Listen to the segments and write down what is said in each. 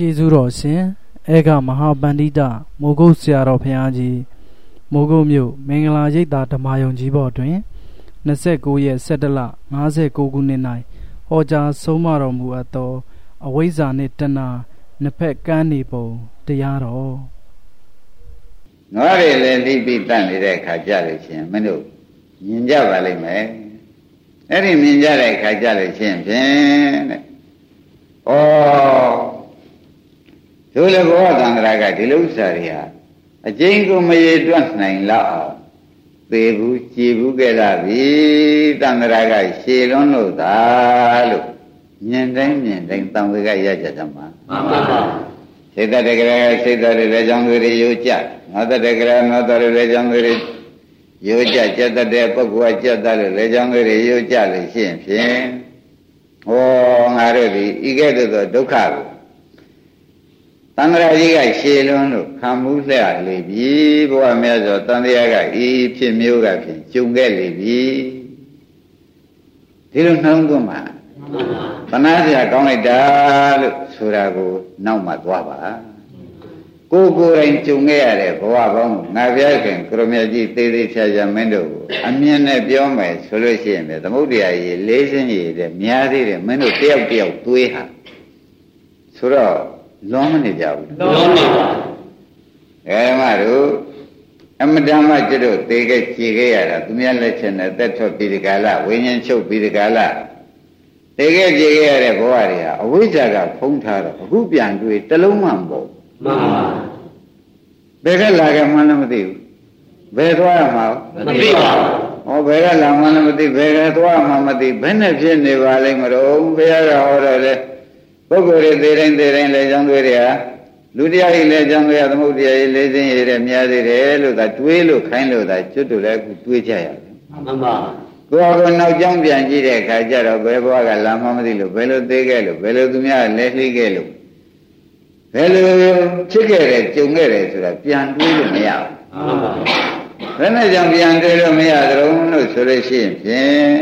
ကျေးဇူးတော်ရှင်အေကမဟာပန္တိတမိုးကုတ်ဆရာတော်ဘုရားကြီးမိုးကုတ်မြို့မင်္ဂလာရိပ်သာဓမ္မယုံကြီးဘော်တွင်29ရက်17လ59ခုနှစ်၌ဟောကြားဆုံးမတော်မူအပ်သော အဝိဇ္ဇာနှင့်တဏှာနှစ်ဖက်ကမ်းနေပုံတရားတော်နွားတွေလည်းလိပိတတ်နေတဲ့ခါကြလို့ရှင်မင်းတို့မြင်ကြပါလိမ့်မယ်အဲ့ဒီမြင်ကြတဲ့ခါကြလို့ရှင်ဖြင့်တဲ့ဩ တို့လည်းဘောသံဃာကဒီလိုဥစ္စာတွေဟာအကျဉ်းကိုမရေတွက်နိုင်လောက်အောင်သေဘူးကြည်ဘူးခဲ့လာပြီသံဃာကရှည်လွန်းလို့သာလို့မြင်တိုင်းမြင်တိုင်းတံဝေကရကြတယ်မှာမှန်ပါပါစိတ်တတကရစိတ်တရတဲ့ကြောင့်တွေရိုးကြငါတတကရငါတရတဲ့ကြောင့်တွေရိုးကြကြက်တဲ့ပုဂ္ဂိုလ်ကကြက်တဲ့လေကြောင့်တွေရိုးကြလို့ရှိရင်ဖြင့်ဟောငါတို့ဒီဤကဲ့သို့သောဒုက္ခကို တန်ត្រာကြီးကရှည်လွန်းလို့ခံမှုလျက်လေပြီဘဝမြတ်စွာတန်တရားကဤဖြစ်မျိုးကဖြင့်ကျုံခဲ့လေပြီဒီလိုနှောင်းသွင်းမှာသနာစရာကောင်းလိုက်တာလို့ဆိုတာကိုနောက်မှသွားပါကိုကိုယ်တိုင်ကြုံခဲ့ရတဲ့ဘဝပေါင်းငါပြခင်ကရမကြီးသေးသေးချာချာမင်းတို့ကိုအမြင်နဲ့ပြောမယ်ဆိုလို့ရှိရင်ပဲသမုဒ္ဒရာကြီးလေးစင်းကြီးတဲ့များသေးတယ်မင်းတို့တယောက်တယောက်တွေးဟာဆိုတော့ လွန်မနေကြဘူးလွန်နေပါအဲဓမ္မတို့အမတန်မှကျွတ်တို့သေခဲ့ခြေခဲ့ရတာသူများလက်ချက်နဲ့သက်ထွက်ပြီးဒီကလာဝိညာဉ်ချုပ်ပြီးဒီကလာသေခဲ့ခြေခဲ့ရတဲ့ဘဝတွေဟာအဝိဇ္ဇာကဖုံးထားတော့အခုပြန်တွေ့တလုံးမှမပေါ့မှန်ပါဘယ်ကလာခဲ့မှလည်းမသိဘူးဘယ်သွားရမှာမသိပါဘူးဟောဘယ်ကလာမှလည်းမသိဘယ်ကသွားမှမသိဘယ်နဲ့ဖြစ်နေပါလိမ့်မလို့ဘုရားကဟောတော့လေ ပုဂ္ဂိုလ်တွေသေတိုင်းသေတိုင်းလေကြောင်းတွေတွေကလူတရားကြီးလေကြောင်းတွေကသမုဒ္ဒရာကြီးလေးစင်းရတဲ့များသေးတယ်လို့သာတွေးလို့ခိုင်းလို့သာကျွတ်တူလည်းအခုတွေးကြရတယ်မှန်ပါကိုယ်ကနောက်ကြောင်းပြန်ကြည့်တဲ့အခါကျတော့ဘယ်ဘဝကလာမှမသိလို့ဘယ်လိုသေးခဲ့လို့ဘယ်လိုသူများလဲလှိခဲ့လို့ဘယ်လိုဖြစ်ခဲ့တယ်ကြုံခဲ့တယ်ဆိုတာပြန်တွေးလို့မရဘူးဘယ်နဲ့ကြောင့်ပြန်တွေးလို့မရကြုံလို့ဆိုလို့ရှိရင်ဖြင့်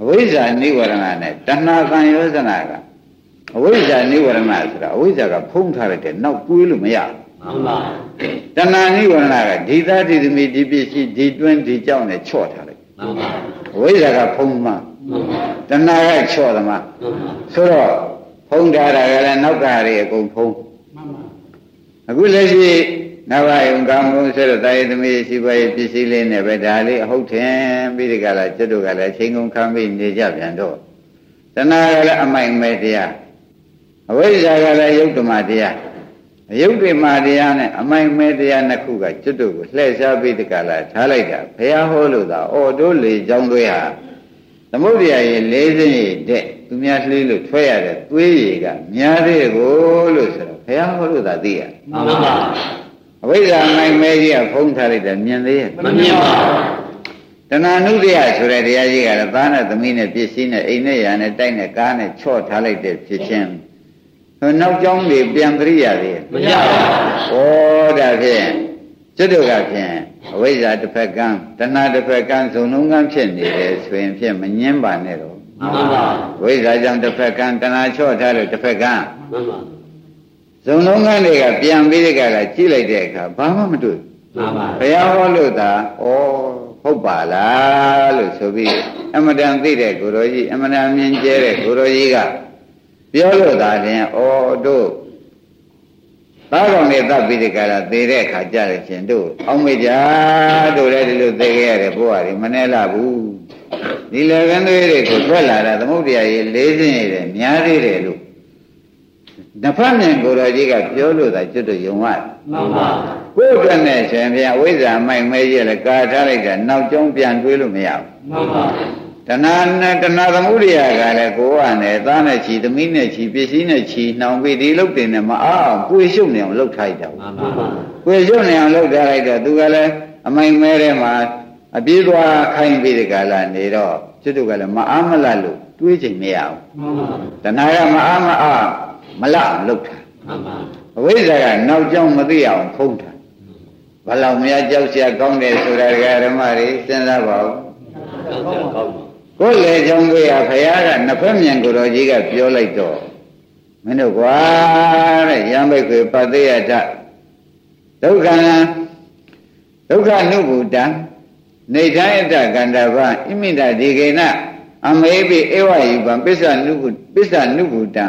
အဝိဇ္ဇာနိဝရဏနဲ့တဏှာကံယောဇနာက အဝိဇ္ဇာနိဝရဏဆိုတာအဝိဇ္ဇာကဖုံးထားလိုက်တဲ့နောက်တွေးလို့မရဘူးမှန်ပါတဏှာနိဝရဏကဒီသားဒီသမီးဒီပစ္စည်းဒီတွင်းဒီကြောင်းနဲ့ချော့ထားလိုက်မှန်ပါအဝိဇ္ဇာကဖုံးမှတဏှာကချော့သမားဆိုတော့ဖုံးထားတာကလည်းနောက်ကတွေအကုန်ဖုံးအခုလက်ရှိနဘယုံကောင်းကုန်ဆိုတော့တာယသမီးရှိပါရဲ့ပစ္စည်းလေးနဲ့ပဲဒါလေးအဟုတ်ထင်ပြီးဒီကလာကျွတ်တို့ကလည်းချိန်ကုန်ခံပြီးနေကြပြန်တော့တဏှာကလည်းအမိုက်မဲ့တရား အဝိဇ္ဇာကလည်းယုတ်တမတရားယုတ်တိမာတရားနဲ့အမိုက်မဲတရားနှစ်ခုကကျွတ်တို့ကိုလှည့်ရှားပြီးဒီကလာထားလိုက်တာဘုရားဟောလို့သာအော်တို့လေကြောင်းသွေးဟာသမုဒ္ဒရာရေလေးစင်းရတဲ့သူများလှေးလို့ထွက်ရတဲ့သွေးရည်ကများတဲ့ကိုလို့ဆိုတော့ဘုရားဟောလို့သာသိရမှန်ပါအဝိဇ္ဇာမိုက်မဲကြီးကဖုံးထားလိုက်တယ်မြင်သေးရဲ့မမြင်ပါဘူးတဏှာနုဒယဆိုတဲ့တရားကြီးကလည်းသားနဲ့သမီးနဲ့ပစ္စည်းနဲ့အိမ်နဲ့ယာနဲ့တိုက်နဲ့ကားနဲ့ချော့ထားလိုက်တဲ့ဖြစ်ချင်း နောက်ကြောင်းတွေပြန်ပြရိရသေးမရပါဘူးဩဒါဖြင့်ကျွတ်တို့ကဖြင့်အဝိဇ္ဇာတစ်ဖက်ကံတဏှာတစ်ဖက်ကံဇုံလုံးကံဖြစ်နေတယ်ဆိုရင်ဖြင့်မငင်းပါနဲ့တော့မှန်ပါဝိဇ္ဇာကြောင့်တစ်ဖက်ကံတဏှာချော့ထားလို့တစ်ဖက်ကံမှန်ပါဇုံလုံးကံတွေကပြန်ပြီးတဲ့ကလာကြည့်လိုက်တဲ့အခါဘာမှမတွေ့မှန်ပါဘုရားဟောလို့သာဩဟုတ်ပါလားလို့ဆိုပြီးအမတန်သိတဲ့ကိုရောကြီးအမတန်မြင်ကျဲတဲ့ကိုရောကြီးက ပြောလို့သာရင်ဩတို့သားကောင်နဲ့တပ်ပြီးဒီကရာသေတဲ့အခါကြရခြင်းတို့အောင်းမေကြတို့လည်းဒီလိုသေခဲ့ရတဲ့ဘုရားတွေမနှဲလာဘူးဒီလေကန်းသွေးတွေကိုထွက်လာတာသမုဒ္ဒရာကြီးလေးစင်းရတယ်များသေးတယ်လို့နဖတ်မြန်ကိုယ်တော်ကြီးကပြောလို့သာကျွတ်တို့ယုံရတယ်မှန်ပါကိုယ်အတွက်နဲ့ရှင်ဘုရားဝိဇ္ဇာမိုက်မဲကြီးလည်းကာထားလိုက်တာနောက်ကျောင်းပြန်တွေးလို့မရဘူးမှန်ပါ တဏှာနဲ့တဏှာသမုဒိယကလည်းကိုယ်ကနဲ့သားနဲ့ချီသမီးနဲ့ချီပစ္စည်းနဲ့ချီနှောင်ပြီးဒီလုတ်တင်နဲ့မအောင်ကိုယ်ရှုပ်နေအောင်လှုပ်ထားလိုက်တာမှန်ပါပါကိုယ်ရှုပ်နေအောင်လှုပ်ထားလိုက်တော့သူကလည်းအမိုင်မဲတဲ့မှာအပြေးသွားခိုင်းပြီးဒီကလာနေတော့စွတ်တို့ကလည်းမအားမလတ်လို့တွေးချိန်မရအောင်တဏှာကမအားမအားမလတ်လှုပ်ထားအဝိဇ္ဇာကနောက်ကြောင်းမသိအောင်ဖုံးထားဘလောက်များကြောက်ရကောင်းတယ်ဆိုတာကဓမ္မတွေစဉ်းစားပါဦးကောင်းပါ ယ်လေကြောင့်ကိုရဖရာကနှစ်ဖက်မြန်ကိုတော်ကြီးကပြောလိုက်တော့မင်းတို့ကွာတဲ့ယံဘိက္ခေပတိယထဒုက္ခဒုက္ခနုဘူတံနေထိုင်တကန္တဗဣမိတဒီကေနအမေပိဧဝယုပံပစ္စနုဘုပစ္စနုဘူတံ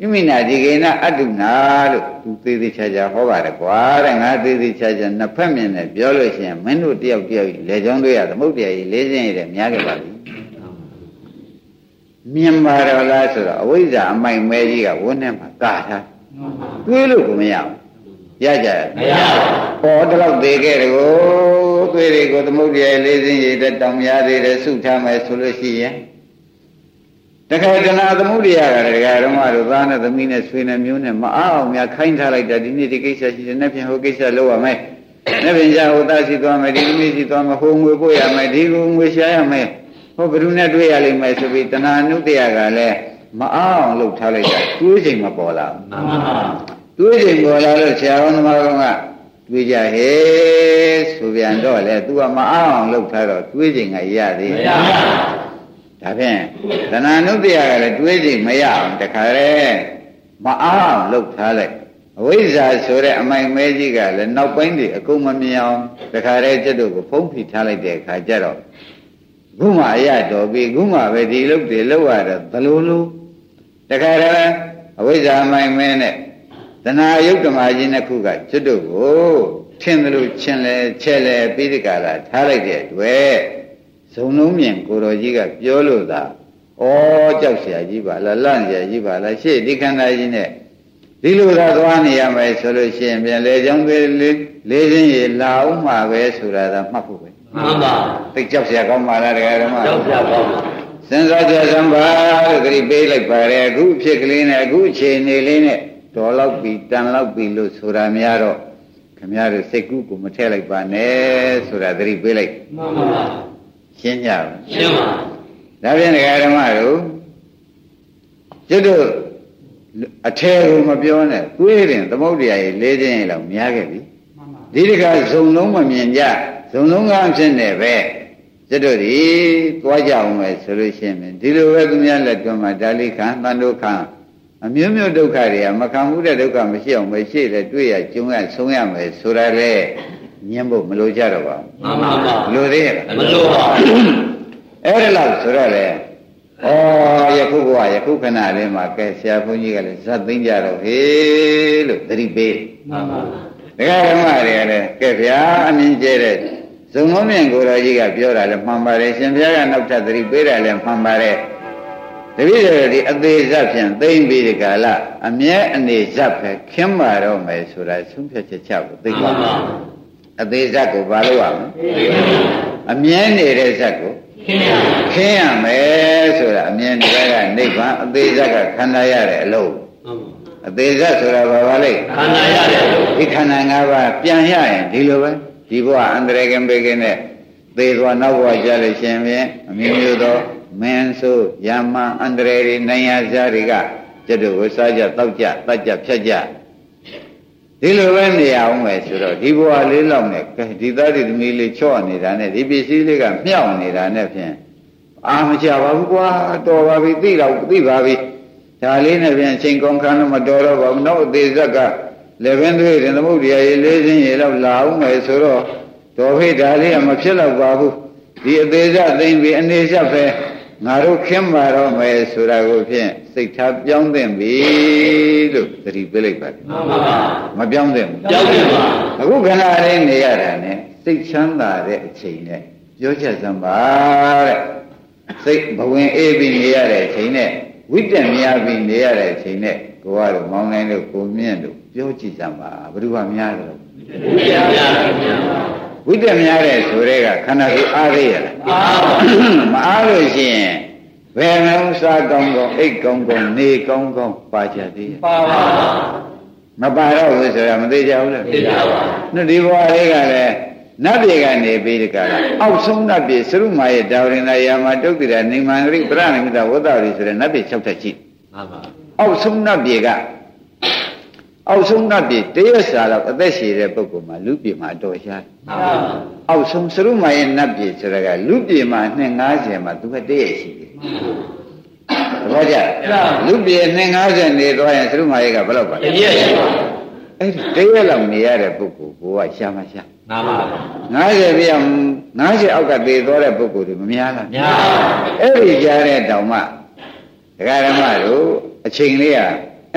ဣမိနာဒီကေနအတုနာလို့သူသေးသေးချာချာဟောပါတယ်ကွာတဲ့ငါသေးသေးချာချာနှစ်ဖက်မြင်နဲ့ပြောလို့ရှိရင်မင်းတို့တယောက်တယောက်လေချောင်းတို့ရသမုတ်တရားကြီးလေးစင်းရတဲ့များခဲ့ပါပြီ မြင်ပါတော့လားဆိုတော့အဝိဇ္ဇာအမိုက်မဲကြီးကဝန်းထဲမှာကာထားတွေးလို့ကိုမရဘူးရကြရမရဘူးပေါ်တော့သေးခဲ့တယ်ကိုတွေးတွေကိုသမုဒ္ဒရာလေးစင်းရတဲ့တောင်များသေးတယ်ဆုထားမယ်ဆိုလို့ရှိရင်တခါတနာသမုဒ္ဒရာကတခါဓမ္မတို့သားနဲ့သမီးနဲ့ဆွေနဲ့မျိုးနဲ့မအားအောင်များခိုင်းထားလိုက်တာဒီနေ့ဒီကိစ္စရှိတယ်နေ့ဖြင့်ဟိုကိစ္စလုပ်ရမယ်နေ့ဖြင့်じゃဟိုသားရှိသွားမယ်ဒီသမီးရှိသွားမယ်ဟိုငွေပို့ရမယ်ဒီလိုငွေရှာရမယ် ဟိုဘယ်သူနဲ့တွေ့ရလိမ့်မယ်ဆိုပြီးတဏှာနုတ္တရာကလည်းမအားအောင်လုပ်ထားလိုက်တာတွေးချိန်မပေါ်လာဘူးတွေးချိန်ပေါ်လာလို့ဆရာတော်သမားကောင်ကတွေးကြဟဲ့ဆိုပြန်တော့လေ तू ကမအားအောင်လုပ်ထားတော့တွေးချိန်ကရသေးမရပါဘူးဒါဖြင့်တဏှာနုတ္တရာကလည်းတွေးချိန်မရအောင်တခါလေမအားအောင်လုပ်ထားလိုက်အဝိဇ္ဇာဆိုတဲ့အမိုင်မဲကြီးကလည်းနောက်ပိုင်းတွေအကုန်မမြင်အောင်တခါတည်းကျက်တို့ကိုဖုံးဖိထားလိုက်တဲ့အခါကျတော့ ခုမှအရတော်ပြီခုမှပဲဒီလုတ်တွေလောက်ရတော့ဘလို့လို့တခါတည်းအဝိဇ္ဇာမိုင်မဲနဲ့တဏှာယုတ်ဓမ္မကြီးနှစ်ခုကကျွတ်တို့ကိုထင်တယ်လို့ချင်းလဲချဲလဲပြီးဒီကလာထားလိုက်တဲ့အတွက်ဇုံလုံးမြင်ကိုတော်ကြီးကပြောလို့သာဩကြောက်เสียကြီးပါလားလန့်เสียကြီးပါလားရှေ့ဒီခန္ဓာကြီးနဲ့ဒီလိုသာသွားနေရမယ်ဆိုလို့ရှိရင်ပြန်လေချောင်းသေးလေးလေးချင်းရေလာအောင်မှာပဲဆိုတာသာမှတ်ဖို့ပဲ မှန်ပါသိကြောက်เสียကောင်းပါလားတရားဓမ္မကြောက်เสียကောင်းပါစဉ်းစားကြစမ်းပါလို့ကြိပေးလိုက်ပါတယ်အခုဖြစ်ကလေးနဲ့အခုအခြေအနေလေးနဲ့တော်လောက်ပြီတန်လောက်ပြီလို့ဆိုတာများတော့ခမရတို့စိတ်ကူးကိုမထည့်လိုက်ပါနဲ့ဆိုတာသတိပေးလိုက်မှန်ပါရှင်းကြပါရှင်းပါဒါဖြင့်ဒကာဓမ္မတို့ကျွတ်တို့အထဲကိုမပြောနဲ့တွေးရင်သမုဒ္ဒရာကြီးလေးခြင်းလောက်များခဲ့ပြီဒီတခါဇုံလုံးမမြင်ကြ ဇုံလုံးကအဖြစ်နဲ့ပဲကျွတ်တို့ဒီသွားကြအောင်မယ်ဆိုလို့ရှိရင်ဒီလိုပဲသူများလက်တွန်းမှာဒါလိခံတန်တို့ခံအမျိုးမျိုးဒုက္ခတွေကမခံမှုတဲ့ဒုက္ခမရှိအောင်မရှိတဲ့တွေ့ရကျုံရဆုံးရမယ်ဆိုတာလေညှင်းဖို့မလိုကြတော့ပါဘူးမှန်ပါပါလိုသေးရဲ့မလိုပါဘူးအဲ့ဒါလို့ဆိုတော့လေဩယခုဘဝယခုခဏလေးမှာကဲဆရာဘုန်းကြီးကလည်းဇတ်သိမ့်ကြတော့ဟေးလို့သတိပေးမှန်ပါဒကာဓမ္မတွေကလည်းကဲဗျာအမြင်ကျဲတဲ့ ဇုံလုံးမြင့်ကိုယ်တော်ကြီးကပြောတာလည်းမှန်ပါတယ်ရှင်ဘုရားကနောက်ထပ်သတိပေးတာလည်းမှန်ပါတယ်တပည့်တော်ဒီအသေးဇတ်ဖြင့်သိမ့်ပြီးဒီကာလအမြဲအနေဇတ်ပဲခင်းမာတော့မယ်ဆိုတာဆုံးဖြတ်ချက်ချဖို့သိပါပါအသေးဇတ်ကိုဘာလို့ရမလဲအမြဲနေတဲ့ဇတ်ကိုခင်းရမယ်ဆိုတာအမြဲနေတဲ့ကနိဗ္ဗာန်အသေးဇတ်ကခန္ဓာရတဲ့အလုံးအသေးဇတ်ဆိုတာဘာပါလဲခန္ဓာရတဲ့အလုံးဒီခန္ဓာ၅ပါးပြန်ရရင်ဒီလိုပဲ ဒီဘဝအန္တရာယ်ကံပေကင်းနဲ့သေသွားနောက်ဘဝကြလို့ရှင်ဖြင့်အမျိုးမျိုးသောမင်းဆိုယမအန္တရာယ်တွေနိုင်ရစားတွေကကျတို့ကိုစားကြတောက်ကြတတ်ကြဖြတ်ကြဒီလိုပဲနေအောင်ပဲဆိုတော့ဒီဘဝလေးလောက်နဲ့ဒီသားဒီသမီးလေးချော့နေတာနဲ့ဒီပစ္စည်းလေးကမြောက်နေတာနဲ့ဖြင့်အာမချပါဘူးကွာတော်ပါပြီသိတော့သိပါပြီဒါလေးနဲ့ပြန်ချိန်ကုန်ခန်းတော့မတော်တော့ပါဘူးနောက်အသေးဇက်က လည်းပင်တွေရင်သမုဒ္ဒရာရေလေးချင်းရေလောက်လာအောင်မယ်ဆိုတော့တော်ဖိဒါလေးကမဖြစ်တော့ပါဘူးဒီအသေးဇက်သိမ့်ပြီးအနေဇက်ပဲငါတို့ခင်းပါတော့မယ်ဆိုတာကိုဖြင့်စိတ်ထားပြောင်းသင့်ပြီလို့သတိပေးလိုက်ပါတယ်မှန်ပါပါမပြောင်းသင့်ဘူးပြောင်းသင့်ပါအခုခဏလေးနေရတာနဲ့စိတ်ချမ်းသာတဲ့အချိန်နဲ့ပြောချက်စမ်းပါတဲ့စိတ်ဘဝင်အေးပြီးနေရတဲ့အချိန်နဲ့ဝိတ္တများပြီးနေရတဲ့အချိန်နဲ့ကိုကတော့မောင်းနိုင်လို့ကိုမြင့်လို့ ပြောကြည့်စမ်းပါဘယ်သူကများတယ်လို့ဝိတ္တများတယ်ဝိတ္တများတဲ့ဆိုတဲ့ကခန္ဓာကိုယ်အားရရလားမအားလို့ရှိရင်ဘယ်နှုံးစားကောင်းကောင်းအိတ်ကောင်းကောင်းနေကောင်းကောင်းပါကြသေးပါပါမပါတော့ဘူးဆိုတာမသေးကြဘူးလားသိပါပါနှဒီဘဝလေးကလည်းနတ်ပြည်ကနေပြီးဒီကလာအောက်ဆုံးနတ်ပြည်သရုမာရဲ့တာဝရင်နာယာမတုတ်တိရနေမန္တိပရဏိမတဝတ္တရီဆိုတဲ့နတ်ပြည်၆ထက်ရှိမှန်ပါအောက်ဆုံးနတ်ပြည်က အောက်ဆုံးနတ်ပြည်တရက်စာတော့အသက်ရှည်တဲ့ပုဂ္ဂိုလ်မှာလူပြည်မှာတော်ရှားအောက်ဆုံးသရုမာရဲ့နတ်ပြည်ဆိုတာကလူပြည်မှာ250မှာသူကတရက်ရှိတယ်ဘောကြလူပြေ250နေသွားရင်သရုမာရိကဘယ်လောက်ပါလဲတရက်ရှိပါအဲ့ဒီတရက်လောက်နေရတဲ့ပုဂ္ဂိုလ်ကိုကရှာမရှာမှန်ပါ90ပြ90အောက်ကသေသွားတဲ့ပုဂ္ဂိုလ်တွေမများလားများအဲ့ဒီကြားတဲ့တောင်မှဒကာရမတို့အချိန်လေးက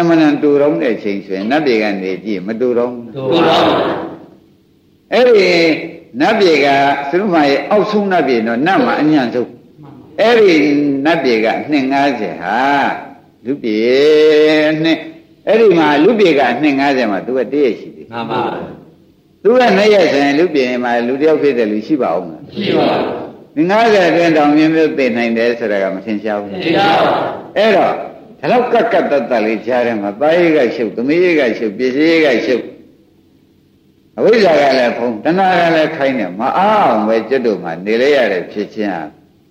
အမှန်တန်တူတော့တဲ့အချိန်ဆိုရင်နတ်ပြည်ကနေကြည့်မတူတော့ဘူးတူတော့အဲ့ဒီနတ်ပြည်ကသရုမာရဲ့အောက်ဆုံးနတ်ပြည်တော့နတ်မှာအညံ့ဆုံးအဲ့ဒီနတ်ပြည်က250ဟာလူပြည်နှစ်အဲ့ဒီမှာလူပြည်က250မှာသူကတည့်ရရှိသေးမှန်ပါသူကနှစ်ရက်ဆိုရင်လူပြည်မှာလူတယောက်ဖြစ်တယ်လူရှိပါအောင်မလားရှိပါဘူး50အတွင်းတောင်မျိုးမျိုးသိနိုင်တယ်ဆိုတာကမထင်ရှားဘူးသိပါဘူးအဲ့တော့ ဒါတော့ကတ်ကတ်တတ်တတ်လေးကြားထဲမှာသားရေးကရှုပ်သမီးရေးကရှုပ်ပစ္စည်းရေးကရှုပ်အဝိဇ္ဇာကလည်းဖုံးတဏှာကလည်းခိုင်းတယ်မအားအောင်ပဲကျွတ်တို့မှာနေလဲရတဲ့ဖြစ်ချင်းဟာ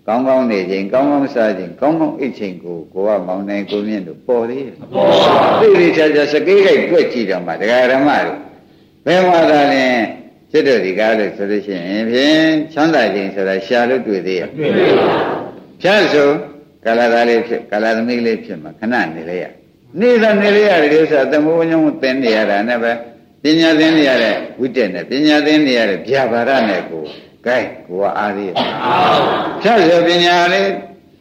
ကောင်းကောင်းနေခြင်းကောင်းကောင်းစားခြင်းကောင်းကောင်းအိတ်ခြင်းကိုကိုကမောင်းနိုင်ကိုမြင့်တို့ပေါ်သေးတယ်ပေါ်ပါသိသိချာချာစကေးကိတ်တွေ့ကြည့်တော့မှတရားဓမ္မတွေဘယ်မှာသာလဲကျွတ်တို့ဒီကားလို့ဆိုလို့ရှိရင်ဖြင့်ချမ်းသာခြင်းဆိုတာရှာလို့တွေ့သေးရဲ့တွေ့ပါပါဖြတ်ဆို ကာလသားလေးဖြစ်ကာလသမီးလေးဖြစ်မှာခဏနေလေရနေတာနေလေရတယ်ဥစ္စာသမုံညုံသင်နေရတာနဲ့ပဲပညာသင်နေရတဲ့ဝိတက်နဲ့ပညာသင်နေရတဲ့ဗျာပါဒနဲ့ကိုကဲကိုကအားသေးရဲ့ဖြတ်ဆိုပညာလေး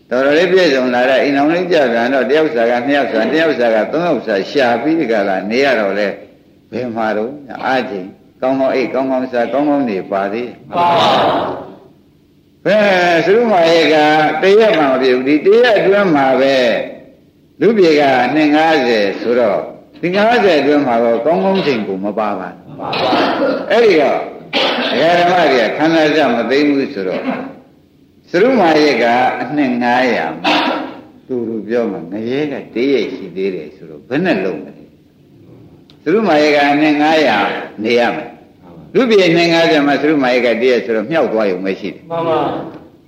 တော်တော်လေးပြည့်စုံလာတဲ့အိမ်အောင်လေးကြပြန်တော့တယောက်စာကနှစ်ယောက်စာတယောက်စာကသုံးယောက်စာရှာပြီးဒီကလာနေရတော့လေဘယ်မှာတော့အားချင်းကောင်းကောင်းအိတ်ကောင်းကောင်းစားကောင်းကောင်းနေပါသေးပါ ဘယ်သုရမယေကတရက်မှမပြဘူးဒီတရက်အတွင်းမှာပဲလူပြေက250ဆိုတော့ဒီ90အတွင်းမှာတော့ကောင်းကောင်းချိန်ကိုမပါပါဘူးအဲ့ဒီတော့ဒကာဓမ္မတွေကခန္ဓာကြမသိဘူးဆိုတော့သရုမာယေကအနှစ်900မှာသူတို့ပြောမှာငရဲကတေးရိပ်ရှိသေးတယ်ဆိုတော့ဘယ်နဲ့လုံးမလဲသရုမာယေကအနှစ်900နေရမယ် လူပြေ250မှာသရုမာယေကတေးရိပ်ဆိုတော့မြောက်သွားရုံပဲရှိတယ်မှန်ပါ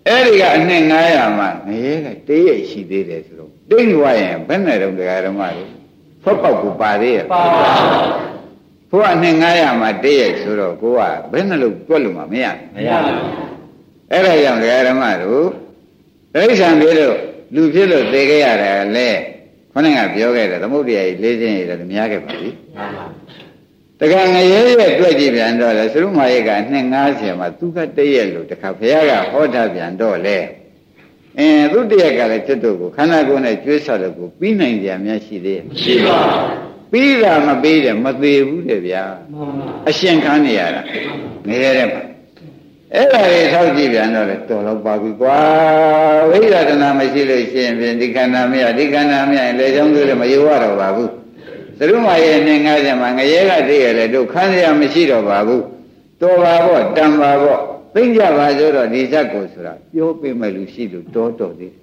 အဲ့ဒီကအနှစ်900မှာငရဲကတေးရိပ်ရှိသေးတယ်ဆိုတော့တိတ်သွားရင်ဘယ်နဲ့တော့ဒကာဓမ္မတွေဖွက်ပေါက်ကိုပါသေးရဲ့ပါပါဘုရားနဲ့900မှာတည့်ရဲ့ဆိုတော့ကိုကဘယ်နှလို့တွက်လို့မှမရမရဘူးအဲ့ဒါကြောင့်ဓမ္မတို့ဒိဋ္ဌံပြေလို့လူဖြစ်လို့သိခဲ့ရတယ်လေခொနဲ့ကပြောခဲ့တယ်သမုဒ္ဒရာကြီးလေးချင်းရည်လည်းများခဲ့ပါပြီ တခါငရဲရဲ့တွေ့ကြည့်ပြန်တော့လေသရုမာရဲ့က250မှာသူကတည့်ရဲ့လို့တခါဘုရားကဟောတာပြန်တော့လေအင်းသူတည့်ရဲ့ကလည်းကျွတ်တို့ကိုခန္ဓာကိုယ်နဲ့ကျွေးဆော်လို့ကိုပြီးနိုင်ကြများရှိသေးရဲ့ရှိပါပြီးတာမပြီးတယ်မသေးဘူးတဲ့ဗျာအရှင်ခံနေရတာနေရတဲ့မှာအဲ့ဒါတွေထောက်ကြည့်ပြန်တော့လေတော်တော့ပါပြီကွာဝိရဒနာမရှိလို့ရှိရင်ဖြင့်ဒီခန္ဓာမရဒီခန္ဓာမရရင်လေချောင်းတွေမယိုရတော့ပါဘူး သရုမာရဲ့နေ90မှာငရဲကတည်းရလေတို့ခန်းရမရှိတော့ပါဘူးတော်ပါပေါ့တန်ပါပေါ့သိကြပါဆိုတော့ဒီဇက်ကိုဆိုတာပြောပေးမယ်လူရှိလို့တော်တော်သေး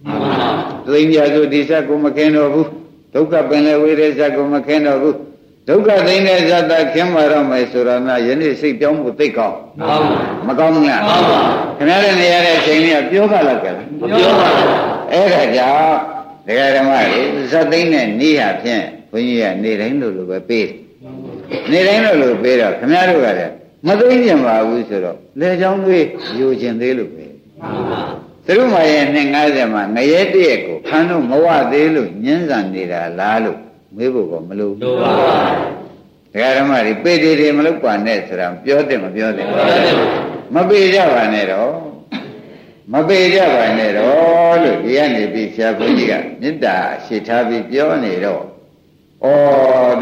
သိကြဆိုဒီဇက်ကိုမခင်တော့ဘူးဒုက္ခပင်လေဝိရိဇကိုမခင်းတော့ဘူးဒုက္ခသိတဲ့ဇတ်တာခင်းပါတော့မယ်ဆိုတော့မှယနေ့စိတ်ပြောင်းဖို့သိကောင်းမကောင်းဘူးလားခင်ဗျားတို့နေရတဲ့အချိန်လေးကပြောပါလားကြလားမပြောပါဘူးအဲ့ဒါကြောင့်ဒကာဓမ္မတွေဇတ်သိတဲ့နေ့ဟာဖြင့် ဘုန်းကြီးကနေတိုင်းလို့လို့ပဲပေးနေတိုင်းလို့လို့ပေးတော့ခင်ဗျားတို့ကလည်းမသိကျင်ပါဘူးဆိုတော့လေချောင်းတွေယူကျင်သေးလို့ပဲသရုမာရဲ့250မှာငရဲတည့်ရဲ့ကိုခန်းတော့မဝသေးလို့ညင်းဆန်နေတာလားလို့မေးဖို့ကမလို့လို့ပါပါဒကာဓမ္မတွေပေတေတွေမလုပ်ပါနဲ့ဆိုတာပြောတယ်မပြောတယ်မပေကြပါနဲ့တော့မပေကြပါနဲ့တော့လို့ဒီကနေပြီးဆရာဘုန်းကြီးကမေတ္တာရှေ့ထားပြီးပြောနေတော့ ဩ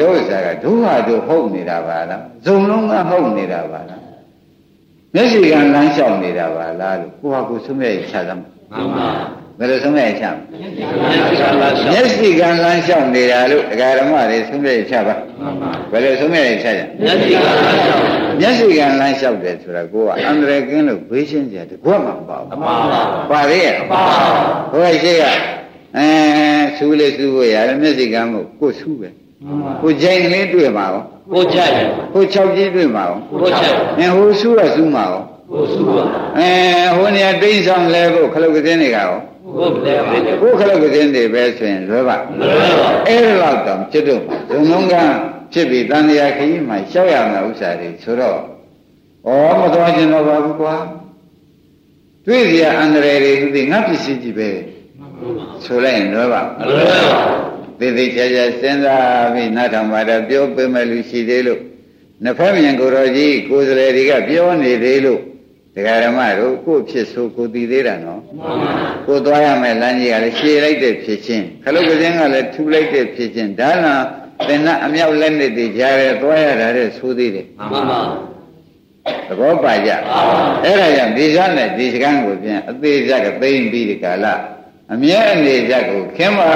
တို့ဆရာကဒုဟာတို့ဟုတ်နေတာပါလားဇုံလုံးကဟုတ်နေတာပါလားမျက်စိကလမ်းလျှောက်နေတာပါလားလို့ကိုဟာကိုဆုံးမြတ်ချသမ်းမှန်ပါဘယ်လိုဆုံးမြတ်ချမမျက်စိကလမ်းလျှောက်နေတာလို့ဒကာဓမ္မတွေဆုံးမြတ်ချပါဘယ်လိုဆုံးမြတ်ချကြမျက်စိကလမ်းလျှောက်မျက်စိကလမ်းလျှောက်တယ်ဆိုတာကိုကအန္တရာယ်ကင်းလို့ဘေးရှင်းကြတကွမှမပါဘူးမှန်ပါပါသေးရဲ့ပါဘုရားရှိက အဲဆူလေးဆူဖို့ရတယ်မျက်စိကမ်းမို့ကိုဆူပဲကိုကြိုင်ကလေးတွေ့မှာရောကိုကြိုက်ကို၆ကြီးတွေ့မှာရောကိုကြိုက်အဲဟိုဆူရဆူမှာရောကိုဆူပါအဲဟိုနေရာတိတ်ဆောင်လဲကိုခလုတ်ကင်းတွေကရောကိုလဲပါကိုခလုတ်ကင်းတွေပဲဆိုရင်လွယ်ပါလွယ်ပါအဲ့ဒါတော့တောင်ကျွတ်တော့ဇုံလုံးကဖြစ်ပြီးတန်တရားခကြီးမှာရှောက်ရမယ့်ဥစ္စာတွေဆိုတော့ဩမတော်ကျင်တော့ပါဘူးကွာတွေ့เสียအန္တရာယ်တွေသူသိငါပစ္စည်းကြီးပဲ ဆိုလိုက်ရင်လွယ်ပါမလွယ်ပါသေသေးချာချာစဉ်းစားပြီးနားထောင်ပါတော့ပြောပေးမယ်လူရှိသေးလို့နှစ်ဖက်မြန်ကိုယ်တော်ကြီးကိုယ်စလေတွေကပြောနေသေးလို့တရားဓမ္မတို့ကိုယ့်ဖြစ်ဆိုကိုယ်တည်သေးတာနော်မှန်ပါကိုယ်သွားရမယ်လမ်းကြီးကလည်းရှည်လိုက်တဲ့ဖြစ်ချင်းခလုတ်ကစင်းကလည်းထူလိုက်တဲ့ဖြစ်ချင်းဒါနာသင်္နအမြောက်လက်နဲ့တည်ကြရဲသွားရတာတဲ့ဆိုသေးတယ်မှန်ပါသဘောပါကြအဲ့ဒါကြောင့်ဒီကန်းနဲ့ဒီစကန်းကိုပြန်အသေးစက်ကသိမ့်ပြီးဒီကာလ အမြဲအနေစက်ကိုခင်းပါ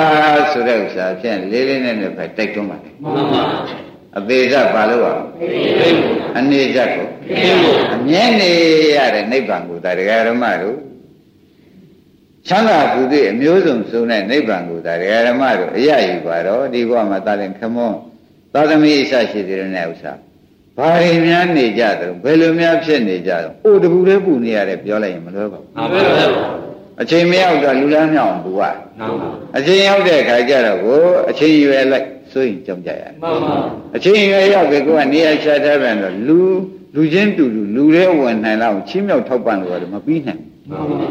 ဆိုတဲ့ဥစ္စာဖြင့်လေးလေးနဲ့နဲ့ပဲတိုက်တွန်းပါတယ်မှန်ပါအသေးစက်ပါလို့ပါအနေစက်ကိုခင်းဖို့အမြဲနေရတဲ့နိဗ္ဗာန်ကိုဒါတရားဓမ္မတို့ချမ်းသာကုသိအမျိုးစုံစုံတဲ့နိဗ္ဗာန်ကိုဒါတရားဓမ္မတို့အရယူပါတော့ဒီဘဝမှာသာရင်ခမောသာသမီအစရှိသေးတဲ့ဥစ္စာဘာတွေများနေကြတယ်ဘယ်လိုများဖြစ်နေကြတော့အိုတပူလေးပူနေရတယ်ပြောလိုက်ရင်မလွယ်ပါဘူးမှန်ပါမှန်ပါ အချိန်မရောက်တော့လူလမ်းမြောက်အောင်ပူရမှန်ပါအချိန်ရောက်တဲ့အခါကျတော့ကိုအချိန်ရွယ်လိုက်စိုးရင်ကြောက်ကြရတယ်မှန်ပါအချိန်ရွယ်ရောက်ပြီကိုကနေရာချထားပြန်တော့လူလူချင်းတူလူလူတွေဝင်နိုင်လောက်ချင်းမြောက်ထောက်ပံ့လို့ရတယ်မပြီးနိုင်မှန်ပါ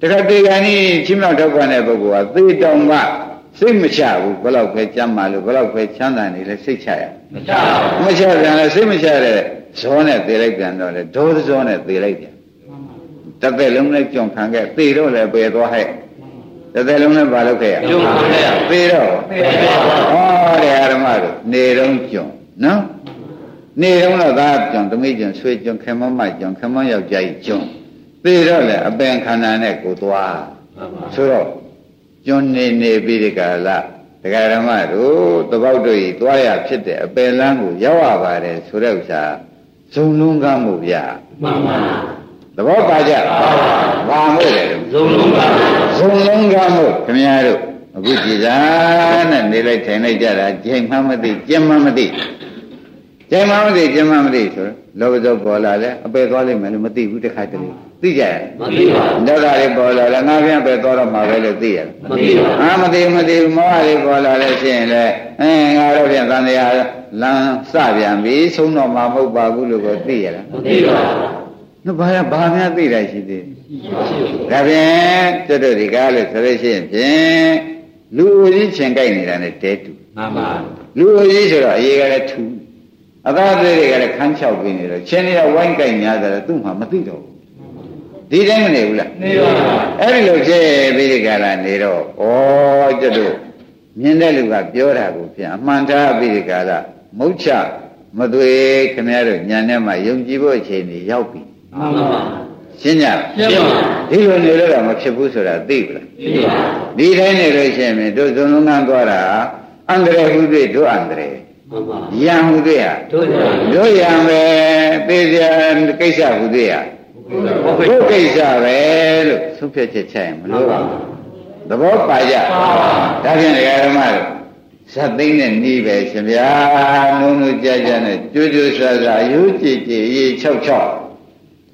တခါတေကန်ကြီးချင်းမြောက်ထောက်ပံ့တဲ့ပုဂ္ဂိုလ်ကသေတောင်မှစိတ်မချဘူးဘယ်တော့ပဲကြမ်းမာလို့ဘယ်တော့ပဲချမ်းသာနေလဲစိတ်ချရမချပါဘူးမချပြန်လဲစိတ်မချတဲ့ဇောနဲ့သေလိုက်ပြန်တော့လေဒေါသဇောနဲ့သေလိုက်ပြန် တစ်သက်လုံးနဲ့ကြုံခံခဲ့သေတော့လည်းပယ်သွားဟဲ့တစ်သက်လုံးနဲ့ဘာလုပ်ခဲ့ရကျုံခံခဲ့ရသေတော့သေပါပါဟောတဲ့အာရမတို့နေတော့ကြုံနော်နေတော့တော့သာကြုံတမိကြုံဆွေကြုံခင်မမကြုံခင်မယောက်ျားကြီးကြုံသေတော့လေအပင်ခန္ဓာနဲ့ကိုသွားမှန်ပါဆိုတော့ကျွန်းနေနေပြီးဒီကလာတရားဓမ္မတို့တပေါက်တို့ဤသွားရဖြစ်တဲ့အပယ်လန်းကိုရောက်ရပါတယ်ဆိုတဲ့ဥစ္စာဇုံလုံးကမှုဗျာမှန်ပါ သဘောပါကြဘာမို့လဲလို့ဇုံလုံးပါဇုံလုံးကမှုခင်ဗျားတို့အခုကြည်စားနဲ့နေလိုက်ထိုင်လိုက်ကြတာကြိမ်မှမသိကြင်မှမသိကြိမ်မှမသိကြင်မှမသိဆိုတော့လောဘဇောပေါ်လာလဲအပယ်သွားလိမ့်မယ်လို့မသိဘူးတခါတလေသိကြရဲ့မသိပါဘူးဒေါသတွေပေါ်လာလဲငါပြန်ပဲသွားတော့မှာပဲလို့သိရတယ်မသိပါဘူးအာမသိမသိဘူးမောဟတွေပေါ်လာလဲရှိရင်လဲအင်းငါတော့ပြန်သံတရားလမ်းစပြန်ပြီဆုံးတော့မှာမဟုတ်ပါဘူးလို့ကိုသိရလားမသိပါဘူး နော်ဘာဘာများသိတာရှိသေးမရှိဘူးဒါဖြင့်ကျွတ်တို့ဒီကားလို့ဆိုလို့ရှိရင်ဖြင့်လူအိုကြီးချင်ကြိုက်နေတာနဲ့တဲတူမှန်ပါလူအိုကြီးဆိုတော့အရေးကလည်းထူအသားသေးတွေကလည်းခန်းချောက်ပြီးနေတော့ချင်းတွေကဝိုင်းကြိုက်များတယ်သူ့မှာမသိတော့ဘူးဒီတိုင်းမနေဘူးလားနေပါပါအဲ့ဒီလိုဖြစ်ပြီးဒီကလာနေတော့ဩကျွတ်တို့မြင်တဲ့လူကပြောတာကိုပြန်အမှန်တရားပြီးဒီကလာမုတ်ချမသွေခင်ဗျားတို့ညာနဲ့မှယုံကြည်ဖို့အခြေအနေရောက်ပြီ မှန်ပါရှင်းကြလားပြပါဒီလိုနေလို့တော့မဖြစ်ဘူးဆိုတာသိပြီလားပြပါဒီတိုင်းနေလို့ရှိရင်တို့ဇုံလုံးကန်းသွားတာအန္တရာယ်ဟုတွေ့တို့အန္တရာယ်မှန်ပါယံဟုတွေ့ဟာတို့ရတို့ယံပဲသိစရာကိစ္စဟုတွေ့ဟာဟုတ်ပြီတို့ကိစ္စပဲလို့သုံးဖြတ်ချက်ချရင်မလို့ပါဘူးသဘောပါကြဒါဖြင့်ဒကာဓမ္မတို့ဇတ်သိမ့်နဲ့နှီးပဲရှင်ဗျာနုံနုကြကြနဲ့ကြွကြွဆာဆာရိုးကြည်ကြည်ရေး၆၆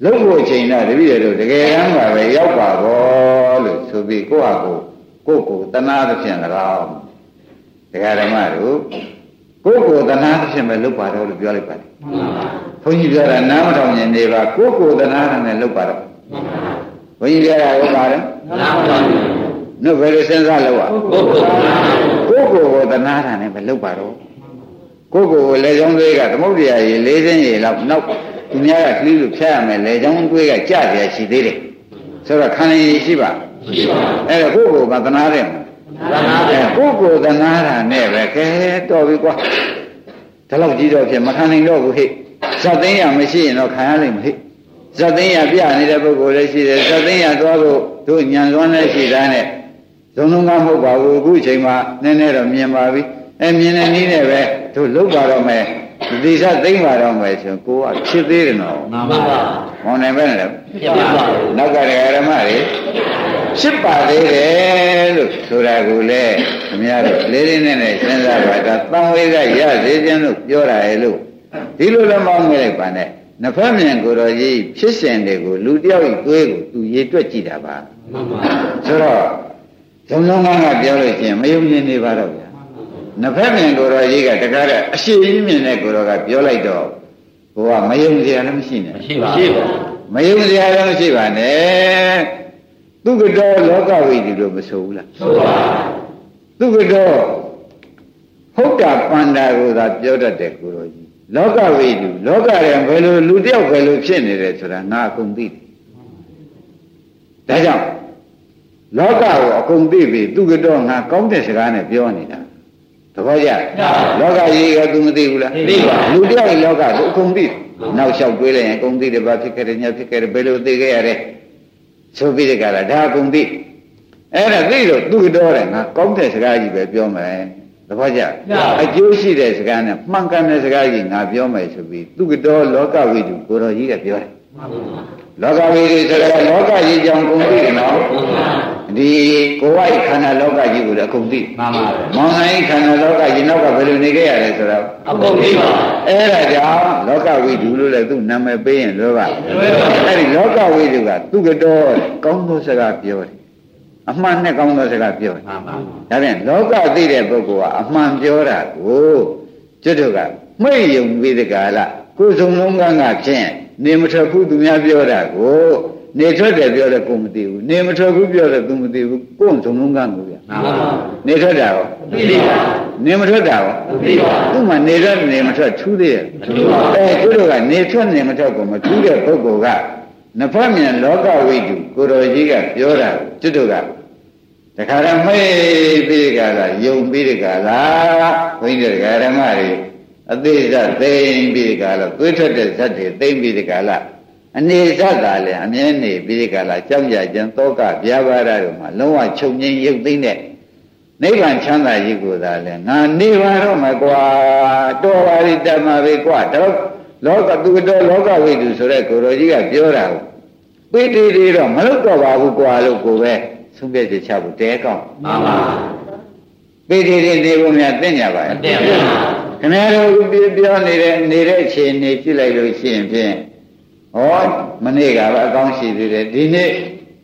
လုံးဖို့အချိန်တော့တပည့်တို့တကယ်တမ်းပါပဲရောက်ပါဘောလို့ဆိုပြီးကိုယ့်ဟာကိုယ်ကိုယ့်ကိုယ်တနာသဖြင့်၎င်းဒကာဓမ္မတို့ကိုယ့်ကိုယ်တနာသဖြင့်ပဲလုပ်ပါတော့လို့ပြောလိုက်ပါတယ်မှန်ပါဘုန်းကြီးပြောတာနားမထောင်ရင်နေပါကိုယ့်ကိုယ်တနာတာနဲ့လုပ်ပါတော့မှန်ပါဘုန်းကြီးပြောတာဟုတ်ပါတယ်နားတော်နှုတ်ဘယ်လိုစဉ်းစားလို့อ่ะပုဂ္ဂိုလ်နားကိုယ့်ကိုယ်ကိုတနာတာနဲ့ပဲလုပ်ပါတော့ကိုယ့်ကိုယ်ကိုလေချောင်းသွေးကသမုဒ္ဒရာရေလေးစင်းရေလောက်နောက် သူများကလှီးလို့ဖြတ်ရမယ်လေချောင်းသွေးကကြကြရှိသေးတယ်ဆိုတော့ခန္ဓာရည်ရှိပါရှိပါအဲ့တော့ကိုယ့်ကိုယ်ကတနာတယ်သနာအဲတယ်ကိုယ့်ကိုယ်တနာတာနဲ့ပဲကဲတော်ပြီကွာဒီလောက်ကြီးတော့ဖြစ်မခံနိုင်တော့ဘူးဟဲ့ဇတ်သိန်းရမရှိရင်တော့ခံရလိမ့်မယ်ဟဲ့ဇတ်သိန်းရပြနေတဲ့ပုဂ္ဂိုလ်လည်းရှိတယ်ဇတ်သိန်းရသွားဖို့တို့ညံစွမ်းလည်းရှိတာနဲ့ဇုံလုံးကမဟုတ်ပါဘူးအခုအချိန်မှာနည်းနည်းတော့မြင်ပါပြီအဲမြင်တဲ့နည်းနဲ့ပဲတို့လုတ်ပါတော့မယ် ဒီဇတ်သိန်းပါတော့မယ်ဆိုကိုကဖြစ်သေးတယ်နော်မှန်ပါမောင်နိုင်ပဲလေပြပါပါနောက်ကဓမ္မတွေဖြစ်ပါသေးတယ်လို့ဆိုတာကိုလေခင်ဗျားတို့လေးလေးနဲ့နဲ့စဉ်းစားပါဒါတန်ဝေကရစေခြင်းလို့ပြောတာရဲ့လို့ဒီလိုလည်းမောင်းမိလိုက်ပါနဲ့နှစ်ဖက်မြန်ကိုယ်တော်ကြီးဖြစ်စဉ်တွေကိုလူတယောက်ဤသွေးကိုသူရေတွက်ကြည့်တာပါမှန်ပါဆိုတော့ဇုံလုံးကကပြောလို့ရှိရင်မယုံမြင်နေပါတော့ဗျာ နှစ်ဖက်မြန်ကိုယ်တော်ကြီးကတကားတဲ့အရှိကြီးမြင်တဲ့ကိုယ်တော်ကပြောလိုက်တော့ဘုရားမယုံစရာလည်းမရှိနဲ့ရှိပါရှိပါမယုံစရာလည်းမရှိပါနဲ့သူကတော်လောကဝိတုလို့မဆိုဘူးလားဆိုပါသူကတော်ဟုတ်တာပန္တာကိုသာပြောတတ်တယ်ကိုရောကြီးလောကဝိတုလောကရဲ့ဘယ်လိုလူတယောက်ဘယ်လိုဖြစ်နေတယ်ဆိုတာငါအကုန်သိတယ်ဒါကြောင့်လောကကိုအကုန်သိပြီသူကတော်ငါကောင်းတဲ့စကားနဲ့ပြောနေတာ သဘောကျလောကကြီးကသူမသိဘူးလားသိပါလူတယောက်ရဲ့လောကကိုအကုန်သိတယ်နောက်လျှောက်တွေးလိုက်ရင်အကုန်သိတယ်ဘာဖြစ်ခဲ့တယ်ညာဖြစ်ခဲ့တယ်ဘယ်လိုသိခဲ့ရတယ်ဆိုပြီးတဲ့ကလာဒါအကုန်သိအဲ့ဒါသိလို့သူတော်တယ်ငါကောင်းတဲ့စကားကြီးပဲပြောမယ်သဘောကျအကျိုးရှိတဲ့စကားနဲ့မှန်ကန်တဲ့စကားကြီးငါပြောမယ်ဆိုပြီးသူကတော်လောကဝိတုကိုတော်ကြီးကပြောတယ် လောကဝိတုဆိုတာလောကကြီးကြောင့်ကုန်ပြီနော်ဒီကိုယ်ဝိုက်ခန္ဓာလောကကြီးကိုလည်းအကုန်သိမှန်ပါပဲမောင်နိုင်ခန္ဓာလောကကြီးနောက်ကဘယ်လိုနေခဲ့ရလဲဆိုတော့အကုန်ပြီပါအဲ့ဒါကြောင့်လောကဝိတုလို့လည်းသူနာမည်ပေးရင်လောကလွယ်ပါအဲ့ဒီလောကဝိတုကသူကတော်ကောင်းသောစကားပြောတယ်အမှန်နဲ့ကောင်းသောစကားပြောတယ်မှန်ပါဒါပြန်လောကသိတဲ့ပုဂ္ဂိုလ်ကအမှန်ပြောတာကိုကျွတ်တို့ကမိတ်ယုံပြီးတဲ့ကာလကိုယ်စုံလုံးကငါဖြင့် နေမထွက်ဘူးသူများပြောတာကိုနေထွက်တယ်ပြောတယ်ကိုမသိဘူးနေမထွက်ဘူးပြောတယ်သူမသိဘူးကိုယ်စုံလုံးကငိုပြမှန်ပါနေထွက်တာရောသိပါနေမထွက်တာရောသိပါသူ့မှာနေထွက်နေမထွက်ထူးသေးရဲ့ထူးပါအဲကျွတ်တို့ကနေထွက်နေမထွက်ကိုမထူးတဲ့ပုဂ္ဂိုလ်ကနဖတ်မြန်လောကဝိတုကိုတော်ကြီးကပြောတာကိုကျွတ်တို့ကတခါရမေးပြီးကြတာယုံပြီးကြလားဘုန်းကြီးတို့ဓမ္မတွေ အသေးစသိမ့်ပြီးကြလားသွေးထွက်တဲ့ဇတ်တွေသိမ့်ပြီးကြလားအနေဇတ်သာလည်းအမြဲနေပြီးကြလားကြောက်ကြကြံတောကဗျာပါဒတို့မှာလုံးဝချုပ်ငိမ့်ရုပ်သိမ့်တဲ့နိဗ္ဗာန်ချမ်းသာကြီးကိုသာလဲငါနေပါတော့မကွာတော်ပါလိတမပဲကွာတော့လောကသူတော်လောကဝိတုဆိုတဲ့ကိုရောကြီးကပြောတာကိုပိတိတိတော့မလုပ်တော့ပါဘူးကွာလို့ကိုပဲဆုံးဖြတ်ချက်ချဖို့တဲကောင်းမှန်ပါပိတိတိနေဖို့များသိကြပါရဲ့တင်ပါ ခင်ဗျားတို့ပြပြောနေတဲ့နေတဲ့အခြေအနေပြစ်လိုက်လို့ရှိရင်ဖြင့်ဟောမနေ့ကပဲအကောင်းရှိသေးတယ်ဒီနေ့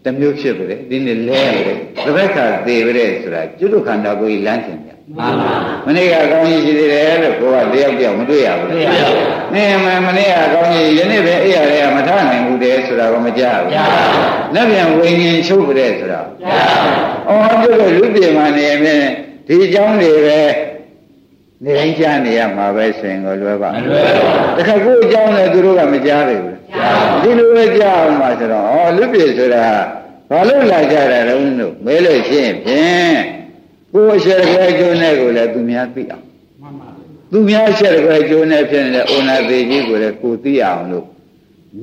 တစ်မျိုးဖြစ်ပြီလေဒီနေ့လဲရတယ်တစ်ဘက်ကသေပြီတဲ့ဆိုတာကျွတ်ခန္ဓာကိုယ်ကြီးလမ်းချင်ကြမှန်ပါမနေ့ကအကောင်းကြီးရှိသေးတယ်လို့ကိုကတယောက်တယောက်မတွေ့ရဘူးသိပါနင်းမမနေ့ကအကောင်းကြီးယနေ့ပဲအိပ်ရတယ်မထနိုင်ဘူးတဲ့ဆိုတာကမကြားဘူးကြားပါလက်ပြန်ဝိညာဉ်ချုပ်ပြီတဲ့ဆိုတာကြားအော်တို့ကလူပြေမှာနေရင်ဖြင့်ဒီအကြောင်းတွေပဲ နေတိုင်းကြားနေရမှာပဲဆိုရင်ကိုလွယ်ပါမလွယ်ပါတခါကိုယ်အကြောင်းလည်းသူတို့ကမကြားပြီဘူးကြားပါဒီလိုပဲကြားအောင်ပါဆိုတော့ဩလူပြေဆိုတာဘာလို့လာကြတာလဲလို့မဲလို့ရှိရင်ဖြင့်ကိုယ်အရှက်ကြဲကျိုးနဲ့ကိုလည်းသူများသိအောင်မှန်ပါသူများအရှက်ကြဲကျိုးနဲ့ဖြစ်နေတဲ့ဩနာသေးကြီးကိုလည်းကိုသိအောင်လို့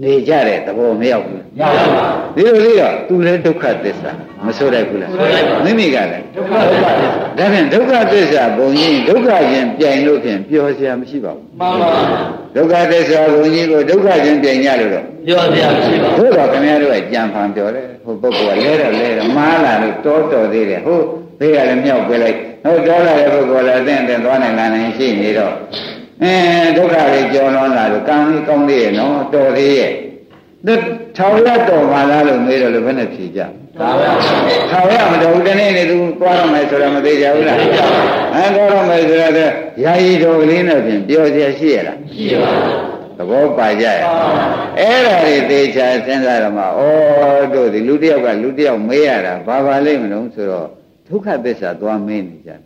နေကြတဲ့သဘောမရောက်ဘူးရပါပါဒီလိုလေးတော့သူလည်းဒုက္ခသစ္စာမဆိုရဘူးလားဆိုရိုက်ပါမိမိကလည်းဒုက္ခဒုက္ခသစ္စာဒါဖြင့်ဒုက္ခသစ္စာဘုံကြီးဒုက္ခချင်းပြိုင်လို့ဖြင့်ပျော်စရာမရှိပါဘူးမှန်ပါဒုက္ခသစ္စာဘုံကြီးကိုဒုက္ခချင်းပြိုင်ကြလို့တော့ပြောစရာမရှိပါဘူးဘုရားခင်ဗျားတို့ကကြံဖန်ပြောတယ်ဟိုပုဂ္ဂိုလ်ကလဲတော့လဲတော့မားလာလို့တောတော်သေးတယ်ဟုတ်ဘေးကလည်းမြောက်ပြလိုက်ဟုတ်တော်လာတဲ့ပုဂ္ဂိုလ်လည်းအသင့်အသင့်သွားနိုင်လာနိုင်ရှိနေတော့ အဲဒုက္ခတွေကြော်လွန်လာလို့ကံလေးကောင်းသေးရဲ့နော်တော်သေးရဲ့ထောင်ရတော်ပါလားလို့မေးတော့လည်းဘယ်နဲ့ဖြေကြထောင်ရမတော်ဘူးတနေ့နေသူသွားတော့မယ်ဆိုတော့မသေးကြဘူးလားအဲသွားတော့မယ်ဆိုတော့ယာယီတော်ကလေးနဲ့ပြင်ပြောစရာရှိရလားရှိပါဘူးသဘောပါကြရဲ့အဲ့ဒါတွေသေချာစဉ်းစားရမှာဩတို့ဒီလူတယောက်ကလူတယောက်မေးရတာဘာပါလိမ့်မလို့ဆိုတော့ဒုက္ခသစ္စာသွားမင်းနေကြတယ်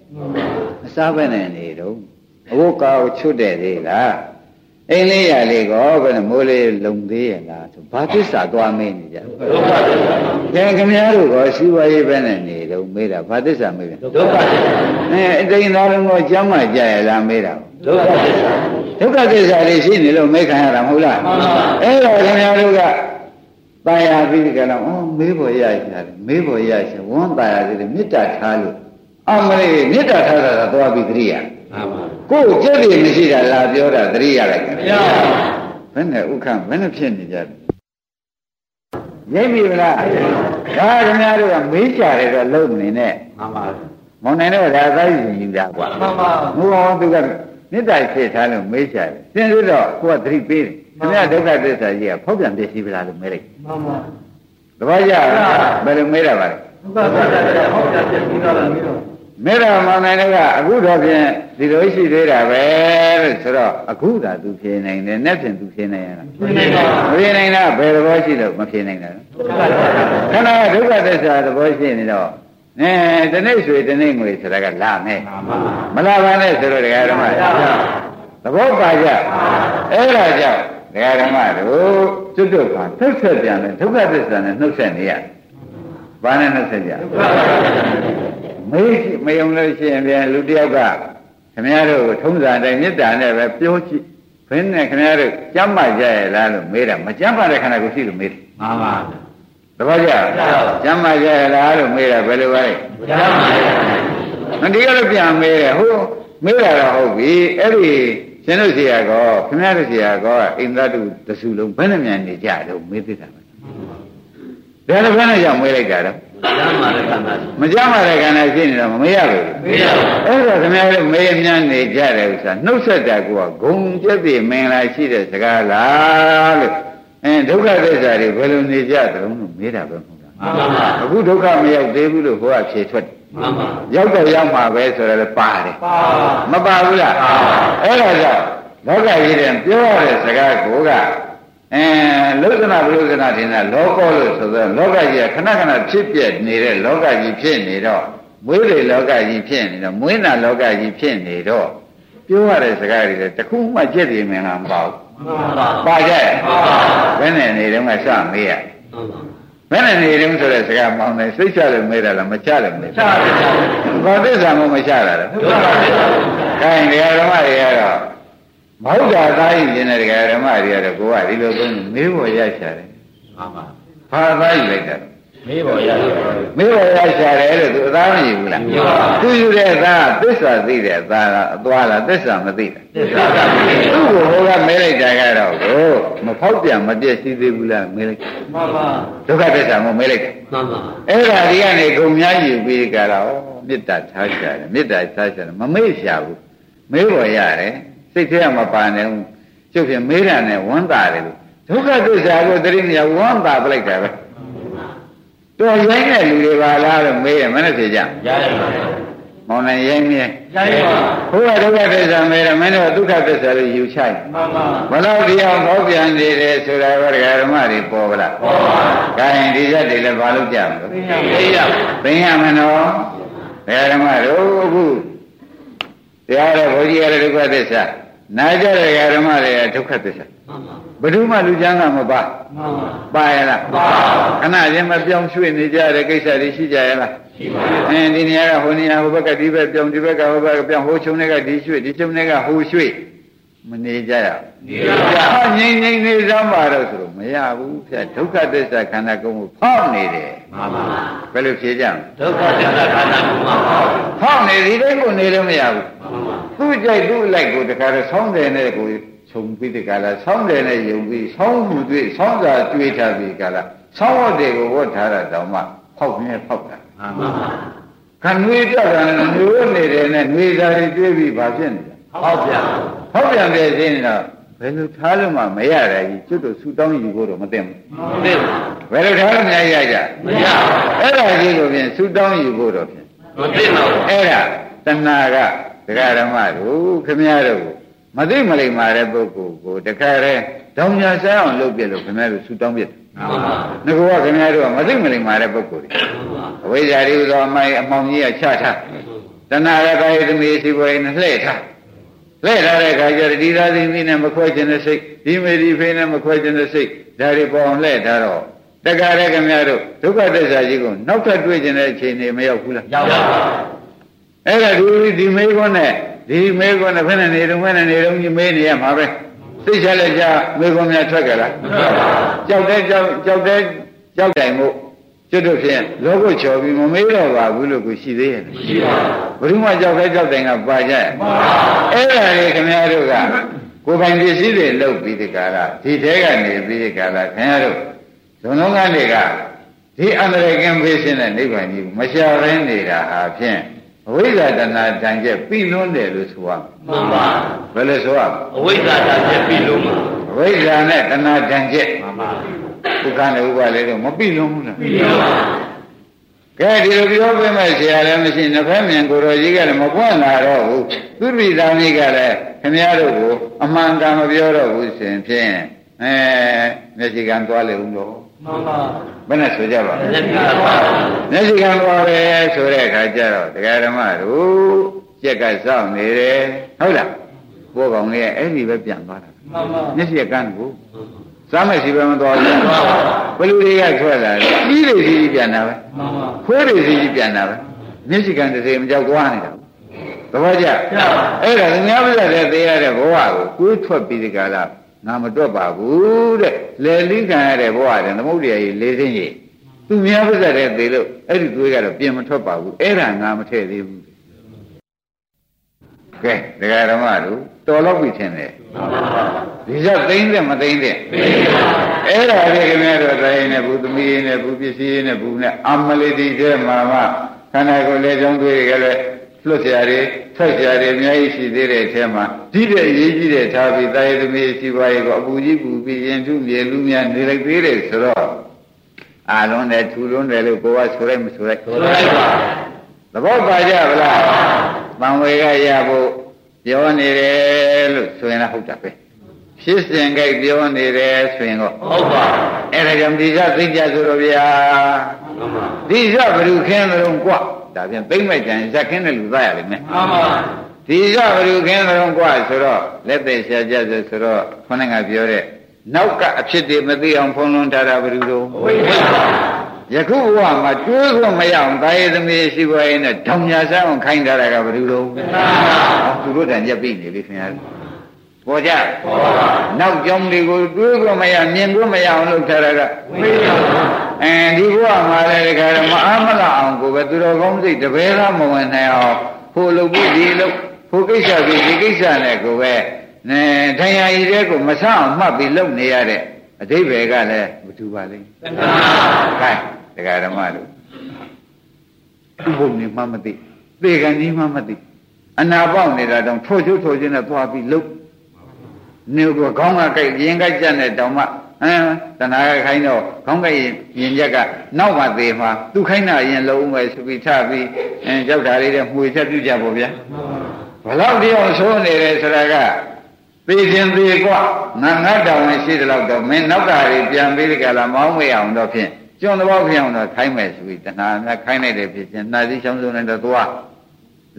အစားပဲနဲ့နေတော့ အဝတ်ကာကိုချွတ်တဲ့သေးလားအင်းလေးရလေးကောဘယ်မိုးလေးလုံသေးရလားဆိုဘာသစ္စာသွားမင်းနေကြဒုက္ခသစ္စာကျန်ခင်ဗျားတို့ကရှိပါရေးပဲနဲ့နေတော့မေးတာဘာသစ္စာမေးပြန်ဒုက္ခသစ္စာအဲအတိန်သားလုံးကကျောင်းမှာကြာရလားမေးတာဒုက္ခသစ္စာဒုက္ခသစ္စာတွေရှိနေလို့မေးခံရတာမဟုတ်လားမှန်ပါအဲ့တော့ခင်ဗျားတို့ကတာယာပြီးကြတော့အော်မေးဖို့ရရတယ်မေးဖို့ရရှင်ဝန်းတာယာသေးတယ်မေတ္တာထားလို့အမလေးမေတ္တာထားတာသွားပြီးတရိယာမှန်ပါ ကိုယ်ကြက်တွေမရှိတာလာပြောတာသတိရလိုက်ကြမရပါဘူးဘယ်နဲ့ဥက္ကဘယ်နဲ့ဖြစ်နေကြလဲရိပ်ပြီလားဒါခင်ဗျားတို့ကမေးကြတယ်တော့လုံးနေနဲ့မှန်ပါမောင်နိုင်တော့ဒါသာယူယူတာကွာမှန်ပါဘုရားသူကမေတ္တာဖြည့်ထားလို့မေးကြတယ်စဉ်းစားတော့ကိုယ်ကသတိပေးတယ်ခင်ဗျားဒုက္ခသစ္စာကြီးကဖောက်ပြန်ပြည့်စည်ပလားလို့မေးလိုက်မှန်ပါတပည့်ကြဘယ်လိုမေးတာပါလဲဒုက္ခသစ္စာဟုတ်တယ်ပြည့်ပြီးတော့လည်းပြီးတော့ မေတ္တာမောင်နိုင်ကအခုတော့ဖြင့်ဒီလိုရှိသေးတာပဲလို့ဆိုတော့အခုသာသူဖြေနိုင်တယ်နဲ့ဖြင့်သူဖြေနိုင်ရလားမဖြေနိုင်တာဘယ်သဘောရှိလို့မဖြေနိုင်တာလဲခန္ဓာကဒုက္ခသစ္စာသဘောရှိနေတော့အဲတနေ့ဆွေတနေ့ငွေဆိုတာကလာမယ်မလာပါနဲ့ဆိုတော့တရားဓမ္မသဘောပါကြအဲ့ဒါကြောင့်တရားဓမ္မတို့ကျွတ်တုတ်ကနှုတ်ဆက်ပြန်တယ်ဒုက္ခသစ္စာနဲ့နှုတ်ဆက်နေရဘာနဲ့နှုတ်ဆက်ကြ မေးရှိမယုံလို့ရှိရင်ပြန်လူတယောက်ကခင်ဗျားတို့ကိုထုံးစံတိုင်းမေတ္တာနဲ့ပဲပြောကြည့်ဘယ်နဲ့ခင်ဗျားတို့ကြမ်းပါကြရဲ့လားလို့မေးတာမကြမ်းပါတဲ့ခန္ဓာကိုရှိလို့မေးတယ်မှန်ပါတပည့်ကြကျမ်းမာကြရလားလို့မေးတာဘယ်လိုပါလဲကျမ်းမာပါမဒီကလည်းပြန်မေးတယ်ဟုတ်မေးတာတော့ဟုတ်ပြီအဲ့ဒီရှင်တို့ဆရာကောခင်ဗျားတို့ဆရာကောအိမ်သားတို့တစုလုံးဘယ်နှမြန်နေကြတော့မေးသေးတာပဲဘယ်လိုဘယ်နဲ့ကြောင့်မေးလိုက်တာတော့ကျ မ်းမာတဲ့ခန္ဓာမကျမ်းမာတဲ့ခန္ဓာရှိနေတော့မမေးရဘူးမေးရပါအဲ့တော့ခင်ဗျားတို့မေးမြန်းနေကြတယ်ဥစ္စာနှုတ်ဆက်တာကဂုံကျက်ပြီမင်္ဂလာရှိတဲ့စကားလားလို့အဲဒုက္ခသစ္စာတွေဘယ်လိုနေကြသလဲလို့မေးတာပဲမဟုတ်လားမှန်ပါပါအခုဒုက္ခမရောက်သေးဘူးလို့ဟိုကဖြေထွက်တယ်မှန်ပါရောက်တော့ရောက်မှာပဲဆိုတော့ပါတယ်ပါမပါဘူးလားအဲ့ဒါကြောင့်လောကကြီးတဲ့ပြောရတဲ့စကားကိုက အဲလုသနာဘုလုသနာတင်တာလောကောလို့ဆိုတော့လောကကြီးကခဏခဏဖြစ်ပြနေတဲ့လောကကြီးဖြစ်နေတော့မွေးလေလောကကြီးဖြစ်နေတော့မွေးနာလောကကြီးဖြစ်နေတော့ပြောရတဲ့စကားတွေတခုမှကြက်တည်မင်္ဂလာမပါဘူးပါကြရဲ့ဘယ်နဲ့နေတုန်းကစမေးရဘယ်နဲ့နေတုန်းဆိုတဲ့စကားမောင်းတယ်စိတ်ချလို့မေးတာလားမချလို့မေးချပါဘူးဘာသစ္စာမှမချတာလဲဒုက္ခသစ္စာခိုင်းတရားဓမ္မတွေကတော့ မဟုတ်တာသားယူခြင်းတဲ့တရားဓမ္မတွေကတော့ကိုကဒီလိုသုံးမေးဖို့ရရှာတယ်မှန်ပါဘာသားယူလိုက်တာမေးပေါ်ရမေးပေါ်ရရှာတယ်လို့သူအသားမယူဘူးလားသူယူတဲ့သားသစ္စာသိတဲ့သားကအသွားလားသစ္စာမသိတာသစ္စာမသိသူ့ကိုဟိုကမဲလိုက်တာကတော့ကိုမဖောက်ပြန်မပြည့်စည်သေးဘူးလားမဲလိုက်မှန်ပါဒုက္ခသစ္စာမမဲလိုက်မှန်ပါအဲ့ဒါဒီကနေဂုံများယူပြီးကြတော့မေတ္တာထားရှာတယ်မေတ္တာထားရှာတယ်မမေ့ရှာဘူးမေးပေါ်ရတယ် စိတ်ထဲကမပါနိုင်ဘူးကျုပ်ဖြင့်မေးတာနဲ့ဝမ်းသာတယ်လို့ဒုက္ခသစ္စာကိုတတိမြဝမ်းသာပလိုက်တာပဲတော်ရိုင်းတဲ့လူတွေပါလားလို့မေးရင်မနဲ့ဖြေကြရရပါမောင်နိုင်ရိုင်းမြဲရရပါဘုရားဒုက္ခသစ္စာမေးတယ်မင်းတို့ဒုက္ခသစ္စာလို့ယူချိုက်မှန်ပါဘလို့ဒီအောင်ဟောပြန်နေတယ်ဆိုတာကဓမ္မတွေပေါ်ပါလားပေါ်ပါဒါရင်ဒီရက်တွေလည်းဘာလို့ကြမလို့သိရသိရမနော်ဓမ္မတို့အခုတရားတော်ဘုရားရဲ့ဒုက္ခသစ္စာ နာကြတဲ့ဓမ္မတွေဒုက္ခသစ္စာမှန်ပါဘယ်သူမှလူချမ်းကမပါမှန်ပါပါရလားပါခဏချင်းမပြောင်းရွှေ့နေကြတဲ့ကိစ္စတွေရှိကြရလားရှိပါဘူးအင်းဒီနေရာကဟိုနေရာဟိုဘက်ကဒီဘက်ပြောင်းဒီဘက်ကဟိုဘက်ကပြောင်းဟိုချုံတွေကဒီရွှေ့ဒီချုံတွေကဟိုရွှေ့ မနေကြရနေရပါငြိမ့်ငြိမ့်နေစမ်းပါတော့ဆိုလို့မရဘူးဖြတ်ဒုက္ခသစ္စာခန္ဓာကိုယ်ကိုဖောက်နေတယ်မှန်ပါဘယ်လိုဖြေကြမလဲဒုက္ခသစ္စာခန္ဓာကိုယ်မှာဖောက်နေဒီတိုင်းကိုနေလို့မရဘူးသူ့ကြိုက်သူ့လိုက်ကိုတခါတော့ဆောင်းတယ်နဲ့ကိုခြုံပြီးဒီကလာဆောင်းတယ်နဲ့ယုံပြီးဆောင်းမှုတွေ့ဆောင်းစာတွေးထားပြီးကလာဆောင်းဝတ်တွေကိုဝတ်ထားတာတောင်မှဖောက်နေဖောက်တာမှန်ပါခဏွေးပြတာနှွေးနေတယ်နဲ့နှွေးသားတွေတွေးပြီးဘာဖြစ်နေလဲဟောက်ပြန် ဟောက်ပြန်တဲ့ရှင်းတော့ဘယ်လိုထားလို့မှမရတာကြီးကျွတ်တို့ဆူတောင်းယူဖို့တော့မသိဘူးမသိဘူးဘယ်လိုထားလို့မရကြမရအဲ့ဒါကြီးကိုဖြင့်ဆူတောင်းယူဖို့တော့ဖြင့်မသိတော့အဲ့ဒါတဏှာကဒကာဓမ္မတို့ခမည်းတော်ကိုမသိမလိမ္မာတဲ့ပုဂ္ဂိုလ်ကိုတခါတည်းတောင်ညာဆိုင်အောင်လုပ်ပြလို့ခင်ဗျားတို့ဆူတောင်းပြတယ်မှန်ပါငါကခင်ဗျားတို့ကမသိမလိမ္မာတဲ့ပုဂ္ဂိုလ်တွေအဝိဇ္ဇာတွေဥသောအမိုင်းအမောင်ကြီးကချထားတဏှာရကာယသမီးစီပွေနဲ့လှည့်ထား လှည့်ထားတဲ့အခါကျဒီသာသမီးနဲ့မခွဲခြင်းတဲ့စိတ်ဒီမေဒီဖေးနဲ့မခွဲခြင်းတဲ့စိတ်ဒါတွေပေါ်အောင်လှည့်ထားတော့တခါတည်းခင်ဗျားတို့ဒုက္ခသစ္စာကြီးကိုနောက်ထပ်တွေ့ခြင်းတဲ့အခြေအနေမရောက်ဘူးလားရောက်ပါဘူးအဲ့ဒါဒီဒီမေခွန်းနဲ့ဒီမေကွန်းနဲ့ဘယ်နဲ့နေတော့ဘယ်နဲ့နေတော့ကြီးမေးနေရမှာပဲသိချလက်ကြမေကွန်းများထွက်ကြလားကြောက်တဲ့ကြောက်ကြောက်တဲ့ကြောက်တိုင်မို့ ကျွတ်တို့ဖြင့်လောကုချော်ပြီးမမေးတော့ပါဘူးလို့ကိုရှိသေးရဲ့ရှိပါဘူးဘယ်သူမှကြောက်တဲ့ကြောက်တိုင်ကပါကြရဲ့အဲ့ဒါလေခင်ဗျားတို့ကကိုယ်ပိုင်ပစ္စည်းတွေလုတ်ပြီးဒီကလာဒီထဲကနေပြီးဒီကလာခင်ဗျားတို့ဇုံလုံးကနေကဒီအန္တရာယ်ကင်းပေးခြင်းနဲ့နိဗ္ဗာန်ကြီးမရှာရင်းနေတာဟာဖြင့်အဝိဇ္ဇာတဏှာတန်ကျက်ပြီးလွန်းတယ်လို့ဆိုရမှန်ပါဘယ်လိုဆိုရအဝိဇ္ဇာတန်ကျက်ပြီးလွန်းပါအဝိဇ္ဇာနဲ့တဏှာတန်ကျက်မှန်ပါ ဒုက္ခနဲ့ဥပါလေတော့မပြီးလွန်းဘူးလားပြီးလွန်းပါဒကဲဒီလိုပြောပေးမဲ့ဆရာလည်းမရှိနှစ်ဖက်မြန်ကိုတော်ကြီးကလည်းမပွင့်လာတော့ဘူးသူရိသားမိကလည်းခင်ဗျားတို့ကိုအမှန်ကန်မပြောတော့ဘူးရှင်ဖြင့်အဲမျက်စိကံသွားလေဦးတော့မှန်ပါဘယ်နဲ့ဆိုကြပါလဲလက်ပြပါမျက်စိကံသွားပဲဆိုတဲ့အခါကျတော့တရားဓမ္မတို့ကြက်ကစောင့်နေတယ်ဟုတ်လားကိုယ်ကောင်လေးကအဲ့ဒီပဲပြန်သွားတာမှန်ပါမျက်စိကကန်းကို စားမယ်စီပဲမသွားဘူးဘယ်လူတွေကထွက်လာတယ်ပြီးလေစီကြီးပြန်တာပဲမှန်ပါခွေးတွေစီကြီးပြန်တာပဲမျက်စိကန်းတစ်စိမ်မကြောက်သွားနေတာသဘောကျကျပါအဲ့ဒါသူများပြတ်တဲ့သေးရတဲ့ဘဝကိုကိုယ်ထွက်ပြီးဒီကလာငါမတွက်ပါဘူးတဲ့လေလိခံရတဲ့ဘဝတဲ့သမုဒ္ဒရာကြီးလေးသိင်းကြီးသူများပြတ်တဲ့သေးလို့အဲ့ဒီသွေးကတော့ပြင်မထွက်ပါဘူးအဲ့ဒါငါမထည့်သေးဘူးကဲဒကာဓမ္မတို့ တော်တော့ပြီထင်တယ်ဒီကသိမ့်တဲ့မသိမ့်တဲ့အဲ့ဒါလေးခင်ဗျားတို့တိုင်းနဲ့ဘုသမီးနဲ့ဘုပစ္စည်းနဲ့ဘုနဲ့အမလေးတိတဲ့မှာမှခန္ဓာကိုယ်လေးကြောင်းသွေးတွေကလည်းလွတ်ကြရတယ်ထွက်ကြရတယ်အများကြီးရှိသေးတဲ့အထဲမှာဒီတဲ့အရေးကြီးတဲ့ထားပြီးတာယသမီးရှိပါရဲ့ကိုအပူကြီးပူပြီးရင်ထုမြေလူများနေလိုက်သေးတယ်ဆိုတော့အာလွန်တယ်ထူလွန်းတယ်လို့ကိုကဆိုလိုက်မဆိုလိုက်ဆိုလိုက်ပါသဘောပါကြဗလား။တံဝေကရဖို့ ပြောနေတယ်လို့ဆိုရင်လည်းဟုတ်တာပဲဖြစ်စဉ်ကြိုက်ပြောနေတယ်ဆိုရင်တော့ဟုတ်ပါအဲ့ဒါကြောင့်ဒီကသိကြဆိုတော့ဗျာဒီကဘလူခင်းလုံးกว่าဒါပြန်သိမ့်မိုက်ကြရင်ဇက်ခင်းတဲ့လူသားရလိမ့်မယ်မှန်ပါဒီကဘလူခင်းလုံးกว่าဆိုတော့လက်သက်ရှာကြဆိုဆိုတော့ခေါင်းကပြောတဲ့နောက်ကအဖြစ်တွေမသိအောင်ဖုံးလွှမ်းထားတာဘလူတို့ဟုတ်ပါ ယခုဘဝမှာတွေးခွင့်မရအောင်တာယသမီးရှိပါရဲ့နဲ့ဓောင်ညာစားအောင်ခိုင်းထားတာကဘယ်လိုလုပ်သူတို့တန်ရက်ပြီနေလေခင်ဗျာပေါ်ကြနောက်ကြောင်းတွေကိုတွေးခွင့်မရမြင်ခွင့်မရအောင်လုပ်ထားတာကဝိပဿနာအဲဒီဘဝမှာလည်းဒီကရမအားမလာအောင်ကိုပဲသူတော်ကောင်းစိတ်တပည့်သားမဝင်နိုင်အောင်ဖို့လုပ်ပြီးဒီလုပ်ဖို့ကိစ္စပြီးဒီကိစ္စနဲ့ကိုပဲနဲထိုင်ရည်တဲ့ကိုမဆအောင်မှတ်ပြီးလုပ်နေရတဲ့ အဓိပ္ပာယ်ကလည်းမတူပါလိမ့်တဏှာကဲတရားဓမ္မတို့သူ့ဘုံနေမှမသိသေကံကြီးမှမသိအနာပေါက်နေတာတောင်ထိုးချိုးထိုးချင်းနဲ့သွားပြီးလှုပ်နေကခေါင်းကကြိုက်ရင်ကြိုက်ကြတဲ့တောင်မှဟမ်တဏှာကခိုင်းတော့ခေါင်းကြိုက်ရင်ချက်ကနောက်မှသေးမှာသူခိုင်းတာရင်လုံးမယ်ဆိုပြီးထပြီးအဲကြောက်တာလေးတွေမှွေချက်ပြုကြပါဗျာဘလောက်တည်းအောင်ဆိုးနေတယ်ဆိုတာက သေခြင်းသေးกว่าငါငါတောင်းဝင်ရှိတယ်လို့တော့မင်းနောက်ကတွေပြန်ပြီးဒီကလာမောင်းမရအောင်တော့ဖြင့်ကျွန်းတော့ဖြစ်အောင်တော့ခိုင်းမယ်ဆိုပြီးတဏှာများခိုင်းလိုက်တယ်ဖြစ်ခြင်းနှာသီးချောင်းစုံနဲ့တော့သွား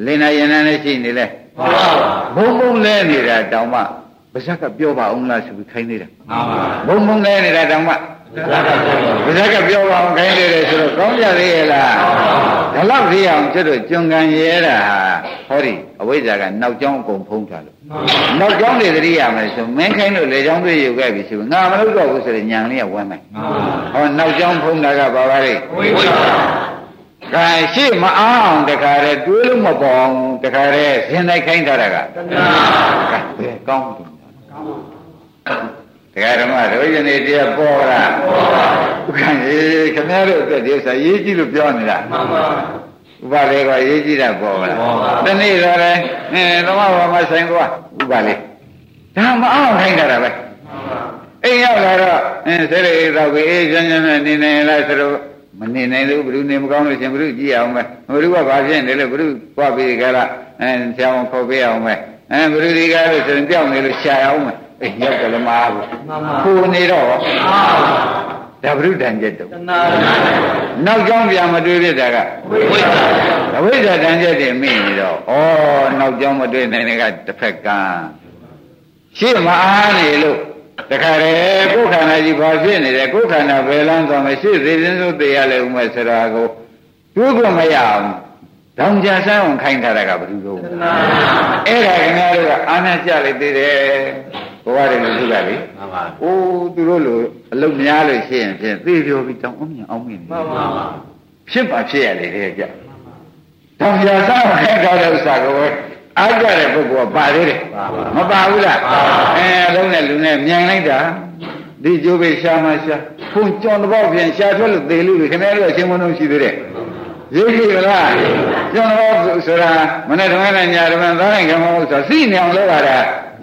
လင်းနေရင်လည်းရှိနေလေ မှန်ပါ ဘုံဘုံလဲနေတာတောင်မှပါဇက်ကပြောပါအောင်လားဆိုပြီးခိုင်းနေတာ မှန်ပါ ဘုံဘုံလဲနေတာတောင်မှ သက္ကသဘောပါဇက်ကပြောပါအောင်ခိုင်းနေတယ်ဆိုတော့ကောင်းကြသေးရဲ့လားဒါလောက်သေးအောင်ကျွတ်တို့ကျွံကံရဲတာဟာဟောဒီအဝိဇ္ဇာကနောက်ကျောင်းအကုန်ဖုံးထားလို့နောက်ကျောင်းတွေသတိရမယ်ဆိုမင်းခိုင်းလို့လေကျောင်းတွေယူခဲ့ပြီဆိုငါမလုပ်တော့ဘူးဆိုရင်ညံလေးကဝမ်းမယ်ဟောနောက်ကျောင်းဖုံးတာကဘာပါလဲဝိပဿနာကဲရှေ့မအားအောင်တခါတည်းတွေးလို့မပေါ်အောင်တခါတည်းဇင်လိုက်ခိုင်းထားတာကတဏှာကဲဘယ်ကောင်းတ ယ်တရားဓမ္မတို့ယနေ့တရားပေါ်လာပေါ်ပါဥက္ကံကြီးခင်ဗျားတို့အတွက်ဒီဥစ္စာရေးကြည့်လို့ပြောနေတာမှန်ပါဥပလေကရေးကြည့်တာပေါ်လာတနေ့တော့လေအဲသမဘာမဆိုင်ကွာဥပလေဒါမအောင်ခိုင်းတာပဲအိမ်ရောက်လာတော့အဲဆဲရေတော့ကိုအေးချမ်းချမ်းနဲ့နေနေလားဆိုတော့မနေနိုင်လို့ဘုရုနေမကောင်းလို့ရှင်ဘုရုကြည့်အောင်ပဲဘုရုကဘာဖြစ်နေလဲဘုရုသွားပြီးကြလားအဲဆရာဝန်ခေါ်ပေးအောင်ပဲအဲဘုရုဒီကားလို့ဆိုရင်ပြောင်းနေလို့ရှာအောင်ပဲ အေးရောက်တယ်လမအားဘူးကိုနေတော့ဒါဘုရုတန်ကျက်တော့တဏှာနောက်ကြောင်းပြန်မတွေးဖြစ်တာကဝိပဿနာအဝိဇ္ဇာတန်ကျက်တွေမိနေတော့ဩနောက်ကြောင်းမတွေးနိုင်တဲ့ကတစ်ဖက်ကံရှေ့မအားနေလို့တခါလေကိုယ်ခန္ဓာကြီးဘာဖြစ်နေတယ်ကိုယ်ခန္ဓာဘယ်လမ်းသွားမရှေ့သေးသေးဆိုသေးရလဲဥမဲ့ဆိုတာကိုတွေးဖို့မရအောင်တောင်ကြဆန်းအောင်ခိုင်းထားတာကဘယ်လိုလုပ်တဏှာအဲ့ဒါခင်ဗျားတို့ကအာနာကြလိုက်သေးတယ် ဘဝတွေလူစုကလေမှန်ပါအိုးသူတို့လိုအလုတ်များလို့ရှိရင်ဖြင့်သိပြောပြီးတောင်းအောင်မြင်အောင်မြင်နေမှန်မှပါန်ပါဖြစ်ပါဖြစ်ရလေတဲ့ကြ။တောင်ပြစားခိုင်းထားတဲ့ဥစ္စာကိုအားကြတဲ့ပုဂ္ဂိုလ်ကပါသေးတယ်။မပါဘူးလား။အဲအလုံးနဲ့လူနဲ့မြန်လိုက်တာဒီကျိုးပဲရှာမှရှာဖုန်ကြောင်တော့ပြန်ရှာထွက်လို့သေလို့ခင်ဗျားတို့အချင်းမလုံးရှိသေးတယ်။ရေးကြည့်ကလား။ကြောင်တော့ဆိုတာမနေ့တုန်းကညတုန်းကသားနိုင်ကမဟုတ်ဆိုစီနေအောင်လုပ်ရတာ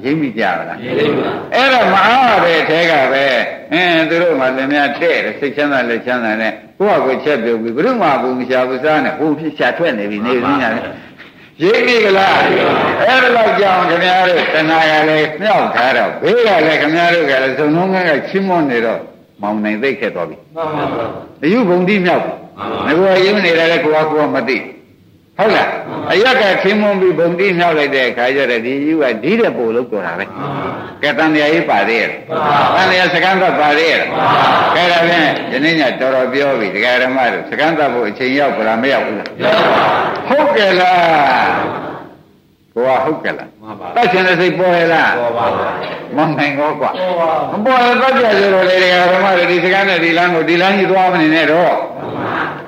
ရရိပ်မိကြပါလားရိပ်ပါအဲ့တော့မအားပဲအဲကပဲအင်းသူတို့မှလည်းများတဲ့တယ်စိတ်ချမ်းသာလက်ချမ်းသာနဲ့ကိုယ့်ဟာကိုယ်ချက်ပြုတ်ပြီးဘုရုမဘူးမရှာဘူးစားနဲ့ဟိုဖြစ်ချထွက်နေပြီနေပြီညာလေရိပ်မိကလားအဲ့ဒါတော့ကြောင်ခင်ဗျားတို့တဏှာကလည်းမြောက်ထားတော့ဘေးကလည်းခင်ဗျားတို့ကလည်းသုံးလုံးကချင်းမွန်းနေတော့မောင်နိုင်သိခဲ့သွားပြီမှန်ပါပါအယူဘုံတိမြောက်ငါကယုံနေတယ်လေကိုကကိုကမသိ ဟုတ်လားအရက်ကခင်းမွန်ပြီးဘုံတိနှောက်လိုက်တဲ့အခါကျတော့ဒီယူကဒီတဲ့ပို့လို့ပြောတာပဲကဲတန်တရားကြီးပါသေးရဲ့တန်တရားစကန်းကပါသေးရဲ့ကဲဒါဖြင့်ဒီနေ့ညတော်တော်ပြောပြီဒကာရမတို့စကန်းသတ်ဖို့အချိန်ရောက်ကြလားမရောက်ဘူးလားဟုတ်ကဲ့လားကိုကဟုတ်ကဲ့လားတတ်ချင်တဲ့စိတ်ပေါ်ရလားပေါ်ပါပါမနိုင်တော့ကွာမပေါ်ရတော့ကြရတော့လေဒကာရမတို့ဒီစကန်းနဲ့ဒီလမ်းကိုဒီလမ်းကြီးသွားမနေနဲ့တော့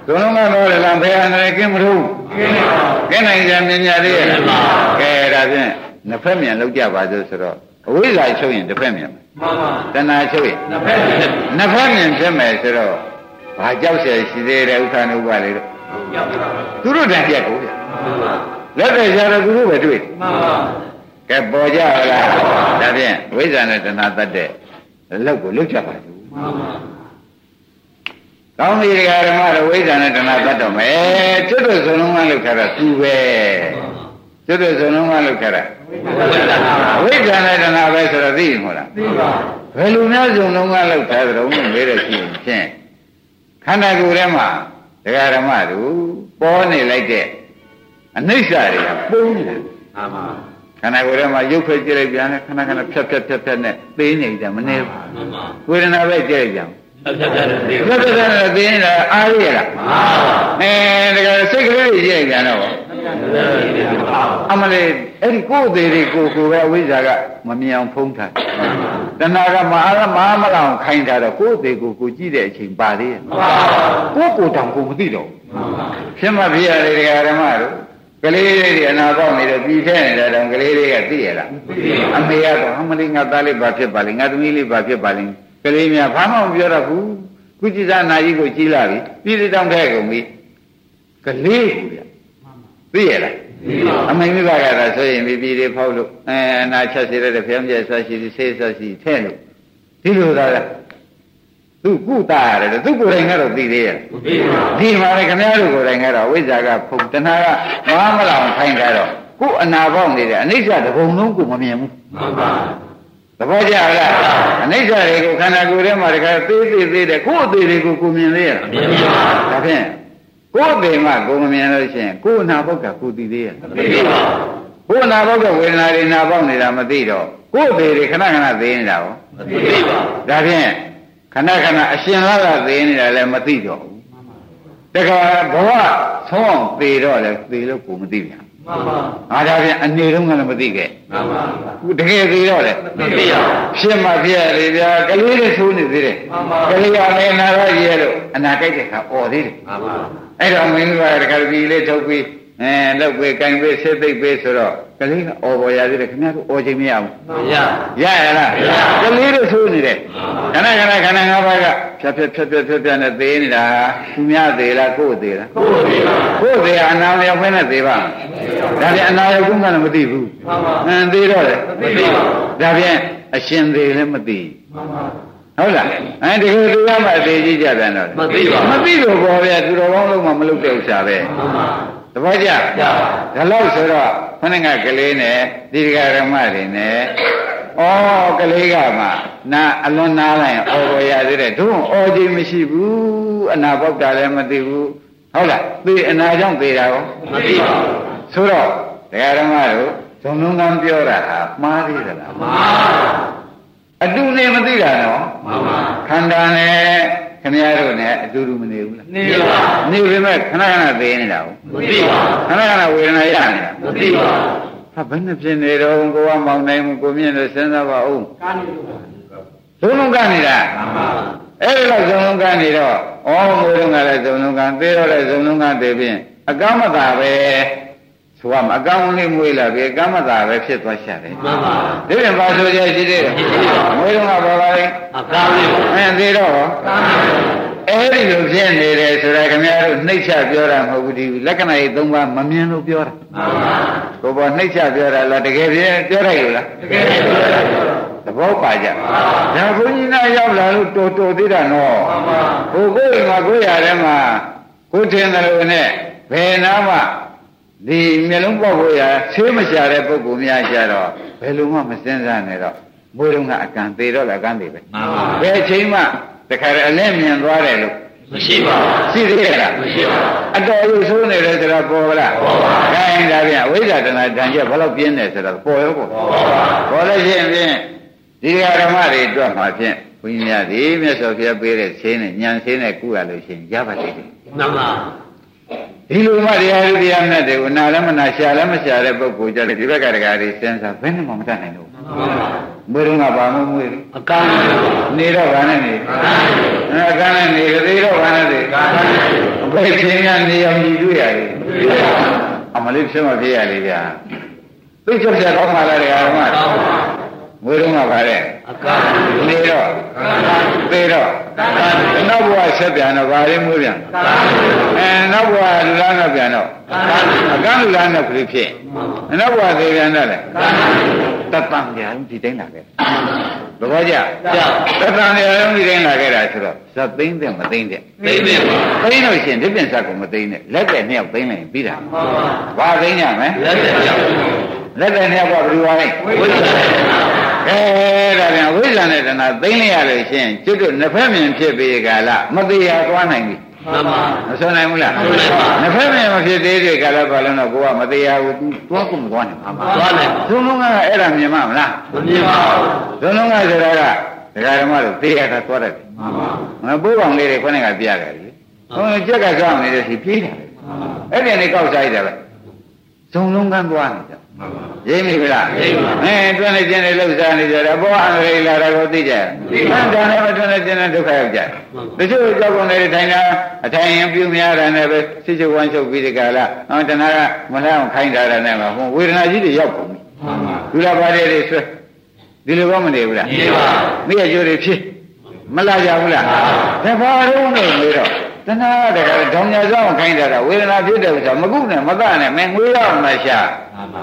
ဒုလုံးကတော့လည်းလမ်းဖေးရနေကင်းမလို့ ကင်းပါ ကဲနိုင်ကြမြင်ကြသေးရဲ့ကဲဒါဖြင့်နှစ်ဖက်မြန်လောက်ကြပါစို့ဆိုတော့အဝိဇ္ဇာချုပ်ရင်တစ်ဖက်မြန်မယ် မှန်ပါ တဏှာချုပ်ရင် နှစ်ဖက်ဖြစ် နှစ်ဖက်မြန်ဖြစ်မယ်ဆိုတော့ဘာကြောက်เสียရှိသေးတယ်ဥက္ခဏုပ္ပါလေတော့ ရောက်ပါပါ သူတို့တန်ပြက်ကိုဗျ မှန်ပါ လက်တွေကြတော့သူတို့ပဲတွေ့ မှန်ပါ ကဲပေါ်ကြလားဒါဖြင့်ဝိဇ္ဇာနဲ့တဏှာတတ်တဲ့လောက်ကိုလုတ်ကြပါစို့ မှန်ပါ ကောင်းပြီဓမ္မတော့ဝိဇ္ဇာနဲ့တဏှာတတ်တော့မယ်ကျွတ်တို့စုံလုံးကလောက်ခါတာသူပဲကျွတ်တို့စုံလုံးကလောက်ခါတာဝိသနာဝိဇ္ဇာနဲ့တဏှာပဲဆိုတော့သိရင်မဟုတ်လားသိပါဘယ်လိုများစုံလုံးကလောက်ထားကြတော့လို့မေးရရှိရင်ဖြင့်ခန္ဓာကိုယ်ထဲမှာဒကာဓမ္မတို့ပေါ်နေလိုက်တဲ့အနိစ္စတွေကပုံနေတာမှန်ပါခန္ဓာကိုယ်ထဲမှာရုပ်ဖက်ကြည့်လိုက်ပြန်တယ်ခဏခဏဖြတ်ဖြတ်ဖြတ်ဖြတ်နဲ့သိနေကြမနေဘူးမှန်ပါဝေဒနာပဲကြည့်လိုက်ပြန် ဆက်ဆက်တဲ့သိဖြတ်ဖြတ်ဖြတ်နဲ့သိနေတာအားရလားမှန်ပါအဲဒကာစိတ်ကလေးကြီးကြည့်လိုက်ပြန်တော့အမလေးအဲ့ဒီကိုယ်သေးတွေကိုယ်ကိုယ်ပဲအဝိဇ္ဇာကမမြင်အောင်ဖုံးထားတဏှာကမအားမအားမလောင်ခိုင်းထားတော့ကိုယ်သေးကိုယ်ကိုကြည့်တဲ့အချိန်ပါသေးရဲ့မှန်ပါကိုယ်ကိုယ်တောင်ကိုယ်မသိတော့ဘူးမှန်ပါဖြစ်မှဖြစ်ရတယ်ဒကာဓမ္မတို့ကလေးလေးတွေအနာပေါက်နေတော့ပြီးထဲနေတဲ့တောင်ကလေးလေးကသိရလားအမေကတော့အမလေးငါသားလေးဘာဖြစ်ပါလိမ့်ငါသမီးလေးဘာဖြစ်ပါလိမ့်က လေးများဘာမှမပြောတော့ဘူးကုจิตနာကြီးကိုကြီးလာပြီပြည်တောင်ထဲကုန်ပြီကလေးကိုဗျသိရလားအမေမိဘကသာဆိုရင်ပြည်ပြည်တွေဖောက်လို့အဲအနာချက်စေတဲ့ဖျောင်းပြဆွရှိဆေးဆွရှိထဲ့လို့ဒီလိုသာလားသူကုတာရတယ်သူကိုယ်တိုင်ကတော့သိသေးရဲ့သိပါဒီမှာလေခင်ဗျားတို့ကိုယ်တိုင်ကတော့ဝိဇ္ဇာကဖုန်တဏှာကမဟာမလောင်ခိုင်းကြတော့ကိုယ်အနာပေါက်နေတယ်အနိစ္စတဘုံလုံးကိုမမြင်ဘူးမှန်ပါ သဘောကျလားအနိစ္စတွေကိုခန္ဓာကိုယ်ထဲမှာတခါသေးသေးသေးတယ်ကိုယ်အသေးတွေကိုကိုမြင်သေးရဲ့မြင်ပါဒါဖြင့်ကိုယ်အသေးမှကိုမမြင်လို့ရှိရင်ကိုယ်အနာပေါက်ကကိုသိသေးရဲ့သိပါဘုနာဘောကဝေဒနာတွေနာပေါက်နေတာမသိတော့ကိုယ်သေးတွေခဏခဏသိနေတာရောသိပါဒါဖြင့်ခဏခဏအရှင်လာကသိနေတာလည်းမသိတော့ဘူးတခါဘဝဆုံးအောင်သေတော့လည်းသေလို့ကိုမသိပြန် မှန်ပါအားဒါဖြင့်အနေတုန်းကလည်းမသိခဲ့မှန်ပါခုတကယ်သေတော့လည်းသိပါဖြစ်မှဖြစ်ရတယ်ဗျာကလေးတွေဆိုးနေသေးတယ်မှန်ပါကလေးကလည်းနာရကြီးရဲ့လို့အနာကြိုက်တဲ့ခါអော်သေးတယ်မှန်ပါအဲ့တော့မင်းကတခါတည်းလေးထုတ်ပြီး အဲလောက်ပြီးကင်ပြီးစစ်သိပ်ပြီးဆိုတော့ကလေးကអော်ပေါ်ရသေးတယ်ခင်ဗျားတို့អော်ချိန်မရဘူးမှန်ရရရလားကလေးတို့ဆိုးနေတယ်ခဏခဏခဏငါးပါးကဖြတ်ဖြတ်ဖြတ်ဖြတ်ဖြတ်ဖြတ်နဲ့သေးနေတာသူများသေးလားကိုယ်သေးလားကိုယ်သိပါကိုယ်သေးအနာမရောက်ဖဲနဲ့သေးပါဒါပြန်အနာရောက်ကုန်ကလည်းမသိဘူးမှန်ပါအင်းသေးတော့လေသိပါဒါပြန်အရှင်သေးလည်းမသိမှန်ပါဟုတ်လားအဲဒီလိုသူကမှအသေးကြီးကြပြန်တော့မသိပါမသိလို့ပေါ်ဗျာသူတော်ကောင်းလုံးမှမလုပ်တဲ့ဥစ္စာပဲမှန်ပါသ ဘောကျကျပါဒါလို့ဆိုတော့ခဏကကလေးနဲ့ဒီကရမတွေနဲ့ဩကလေးကမှနာအလွန်နာလိုက်ဩဘောရသေးတယ်တို့ဩကြီးမရှိဘူးအနာပေါက်တာလည်းမသိဘူးဟုတ်လားသေအနာကြောင့်သေတာရောမသိပါဆိုတော့တရားဓမ္မတို့ဇုံလုံးကမ်းပြောတာဟာမှားသေးသလားမှန်ပါအတူနေမသိတာနော်မှန်ပါခန္ဓာနဲ့ခင်ဗျားတို့နဲ့အတူတူမနေဘူးလားနေပါနေပေမဲ့ခဏခဏသိနေတာကိုမသိပါခဏခဏဝေဒနာရနေတာမသိပါဟာဘယ်နဲ့ဖြစ်နေတော့ကိုကမောင်နိုင်မှုကိုမြင်လို့စဉ်းစားပါဦးကားနေလို့ပါလုံးလုံးကနေတာမှန်ပါအဲ့ဒီလောက်ဇုံလုံးကနေတော့ဩငိုတော့ကလည်းဇုံလုံးကသေတော့လည်းဇုံလုံးကသေဖြင့်အကမ္မတာပဲ ဆိုရမှာအကောင်လေးမွေးလာပြီအကမ္မတာပဲဖြစ်သွားရှာတယ်မှန်ပါဒီပြန်ပါဆိုကြရှိသေးတယ်မွေးတော့ကဘာပါလဲအကားလေးပါအဲသေတော့ဟောကားနေအဲ့ဒီလိုဖြစ်နေတယ်ဆိုတာခင်ဗျားတို့နှိမ့်ချပြောတာမဟုတ်ဘူးဒီလက္ခဏာရေး၃ပါးမမြင်လို့ပြောတာမှန်ပါကိုယ်ပေါ်နှိမ့်ချပြောတာလားတကယ်ပြပြောလိုက်လို့လားတကယ်ပြောတာသဘောပါကြဒါဘုန်းကြီးနာရောက်လာလို့တော်တော်သေးတာနော်မှန်ပါဟိုကိုယ်အိမ်မှာကိုယ်ရထဲမှာကိုယ်ထင်တယ်လို့နဲ့ဘယ်နာမှ ဒီမျိုးလုံးပေါက်ဖို့ရဆေးမရှာတဲ့ပုဂ္ဂိုလ်များကြတော့ဘယ်လိုမှမစဉ်းစားနဲ့တော့ဘိုးတုန်းကအကံသေးတော့လည်းအကံသေးပဲမှန်ပါဘယ်အချိန်မှတခါတည်းအလင်းမြင်သွားတယ်လို့မရှိပါဘူးရှိသေးရဲ့လားမရှိပါဘူးအတော်ရုပ်ဆိုးနေတယ်ဆိုတော့ပေါ်လားပေါ်ပါခိုင်းဒါပြန်အဝိဇ္ဇာတဏှာတန်ကျက်ဘယ်လောက်ပြင်းတယ်ဆိုတော့ပေါ်ရောပေါ်ပေါ်ပါပေါ်လို့ရှိရင်ဖြင့်ဒီဓမ္မတွေအတွက်မှာဖြင့်ဘုန်းကြီးများဒီမြတ်စွာဘုရားပေးတဲ့ဆေးနဲ့ညံဆေးနဲ့ကုရလို့ရှိရင်ရပါလိမ့်မယ်မှန်ပါ ဒီလိုမှတရားလူတရားမြတ်တွေကိုနာလည်းမနာရှာလည်းမရှာတဲ့ပုဂ္ဂိုလ်ကြတယ်ဒီဘက်ကတရားတွေစဉ်းစားဘယ်နဲ့မှမတတ်နိုင်ဘူးမှန်ပါမွေးတော့ကဘာမှမမွေးဘူးအကန့်နဲ့နေတော့ဘာနဲ့နေအဲကန်းနဲ့နေသေးတော့ဘာနဲ့နေအဘယ်ချင်းကနေအောင်ကြည့်တွေ့ရတယ်အမလေးဖြစ်မဖြစ်ရလေဗျာသိချက်ချက်ကောင်းပါလားတရားဓမ္မမွေးတော့ကဘာလဲအကန့်နေတော့သေတော့နောက်ဘဝဆက်ပြန်တော့ဘာလေးမွေးပြန်အဲနောက်ဘဝလူလားနောက်ပြန်တော့အကန်းလူလားနောက်ကလေးဖြစ်နောက်ဘဝသေပြန်တော့လေတတ်တန်ကြဒီတိုင်းလာခဲ့သဘောကျကြောက်တတန်ရယုံဒီတိုင်းလာခဲ့တာဆိုတော့ဇတ်သိမ့်တဲ့မသိမ့်တဲ့သိပြီပါသိမ့်လို့ရှိရင်ဒီပြင်ဇတ်ကိုမသိမ့်နဲ့လက်တဲ့နှစ်ယောက်သိမ့်လိုက်ရင်ပြီးတာမှန်ပါဘာသိမ့်ရမလဲလက်သက်ကြောက်လက်တဲ့နှစ်ယောက်ကဘယ်လိုပါလဲဝိသနာ အဲဒါပြန်ဝိဇ္ဇာနဲ့တဏှာသိမ့်လိုက်ရလို့ရှိရင်ကျွတ်တို့နှစ်ဖက်မြင်ဖြစ်ပြီးကြလားမသေးရသွားနိုင်ပြီမှန်ပါမဆွနိုင်ဘူးလားဆွနိုင်ပါနှစ်ဖက်မြင်မဖြစ်သေးတဲ့ကြလားဘာလို့တော့ကိုကမသေးရဘူး तू သွားကုန်မသွားနိုင်ဘူးသွားနိုင်ပါသုံးလုံးကအဲ့ဒါမြင်မှမလားမမြင်ပါဘူးသုံးလုံးကဆိုတာကဒကာဓမ္မတို့သေရတာသွားတယ်မှန်ပါငါပိုးကောင်လေးတွေခொနဲ့ကပြရတယ်လေဟိုကြက်ကကြောက်နေတဲ့စီပြေးတယ်အဲ့ဒီနေကောက်စားရတယ်ပဲဇုံလုံးကန်းသွားနေကြမှန်ပါ ရိပ်မိပြီလားရိပ်ပါအဲတွန်းနေကျင်းနေလှုပ်ရှားနေကြတယ်ဘောအန္တရာယ်လာတာကိုသိကြတယ်ဟန်တန်လည်းမတွန်းနေကျင်းနေဒုက္ခရောက်ကြတယ်တချို့ကြောက်ကုန်နေထိုင်တာအထိုင်ရင်ပြုများတာနဲ့ပဲစစ်ချုပ်ဝမ်းချုပ်ပြီးဒီကလာဟောတဏှာကမလှအောင်ခိုင်းတာနဲ့မှဟိုဝေဒနာကြီးတွေရောက်ကုန်ပြီမှန်ပါဒုလာပါတွေတွေဆွဲဒီလိုကောမနေဘူးလားနေပါမိရကျိုးတွေဖြစ်မလာကြဘူးလားဒါဘာလို့လဲမေးတော့တဏှာတကယ်ဒေါင်ညာဆောင်ခိုင်းတာကဝေဒနာဖြစ်တယ်ဆိုတာမကုနဲ့မကနဲ့မင်းငွေတော့မရှာမှန်ပါ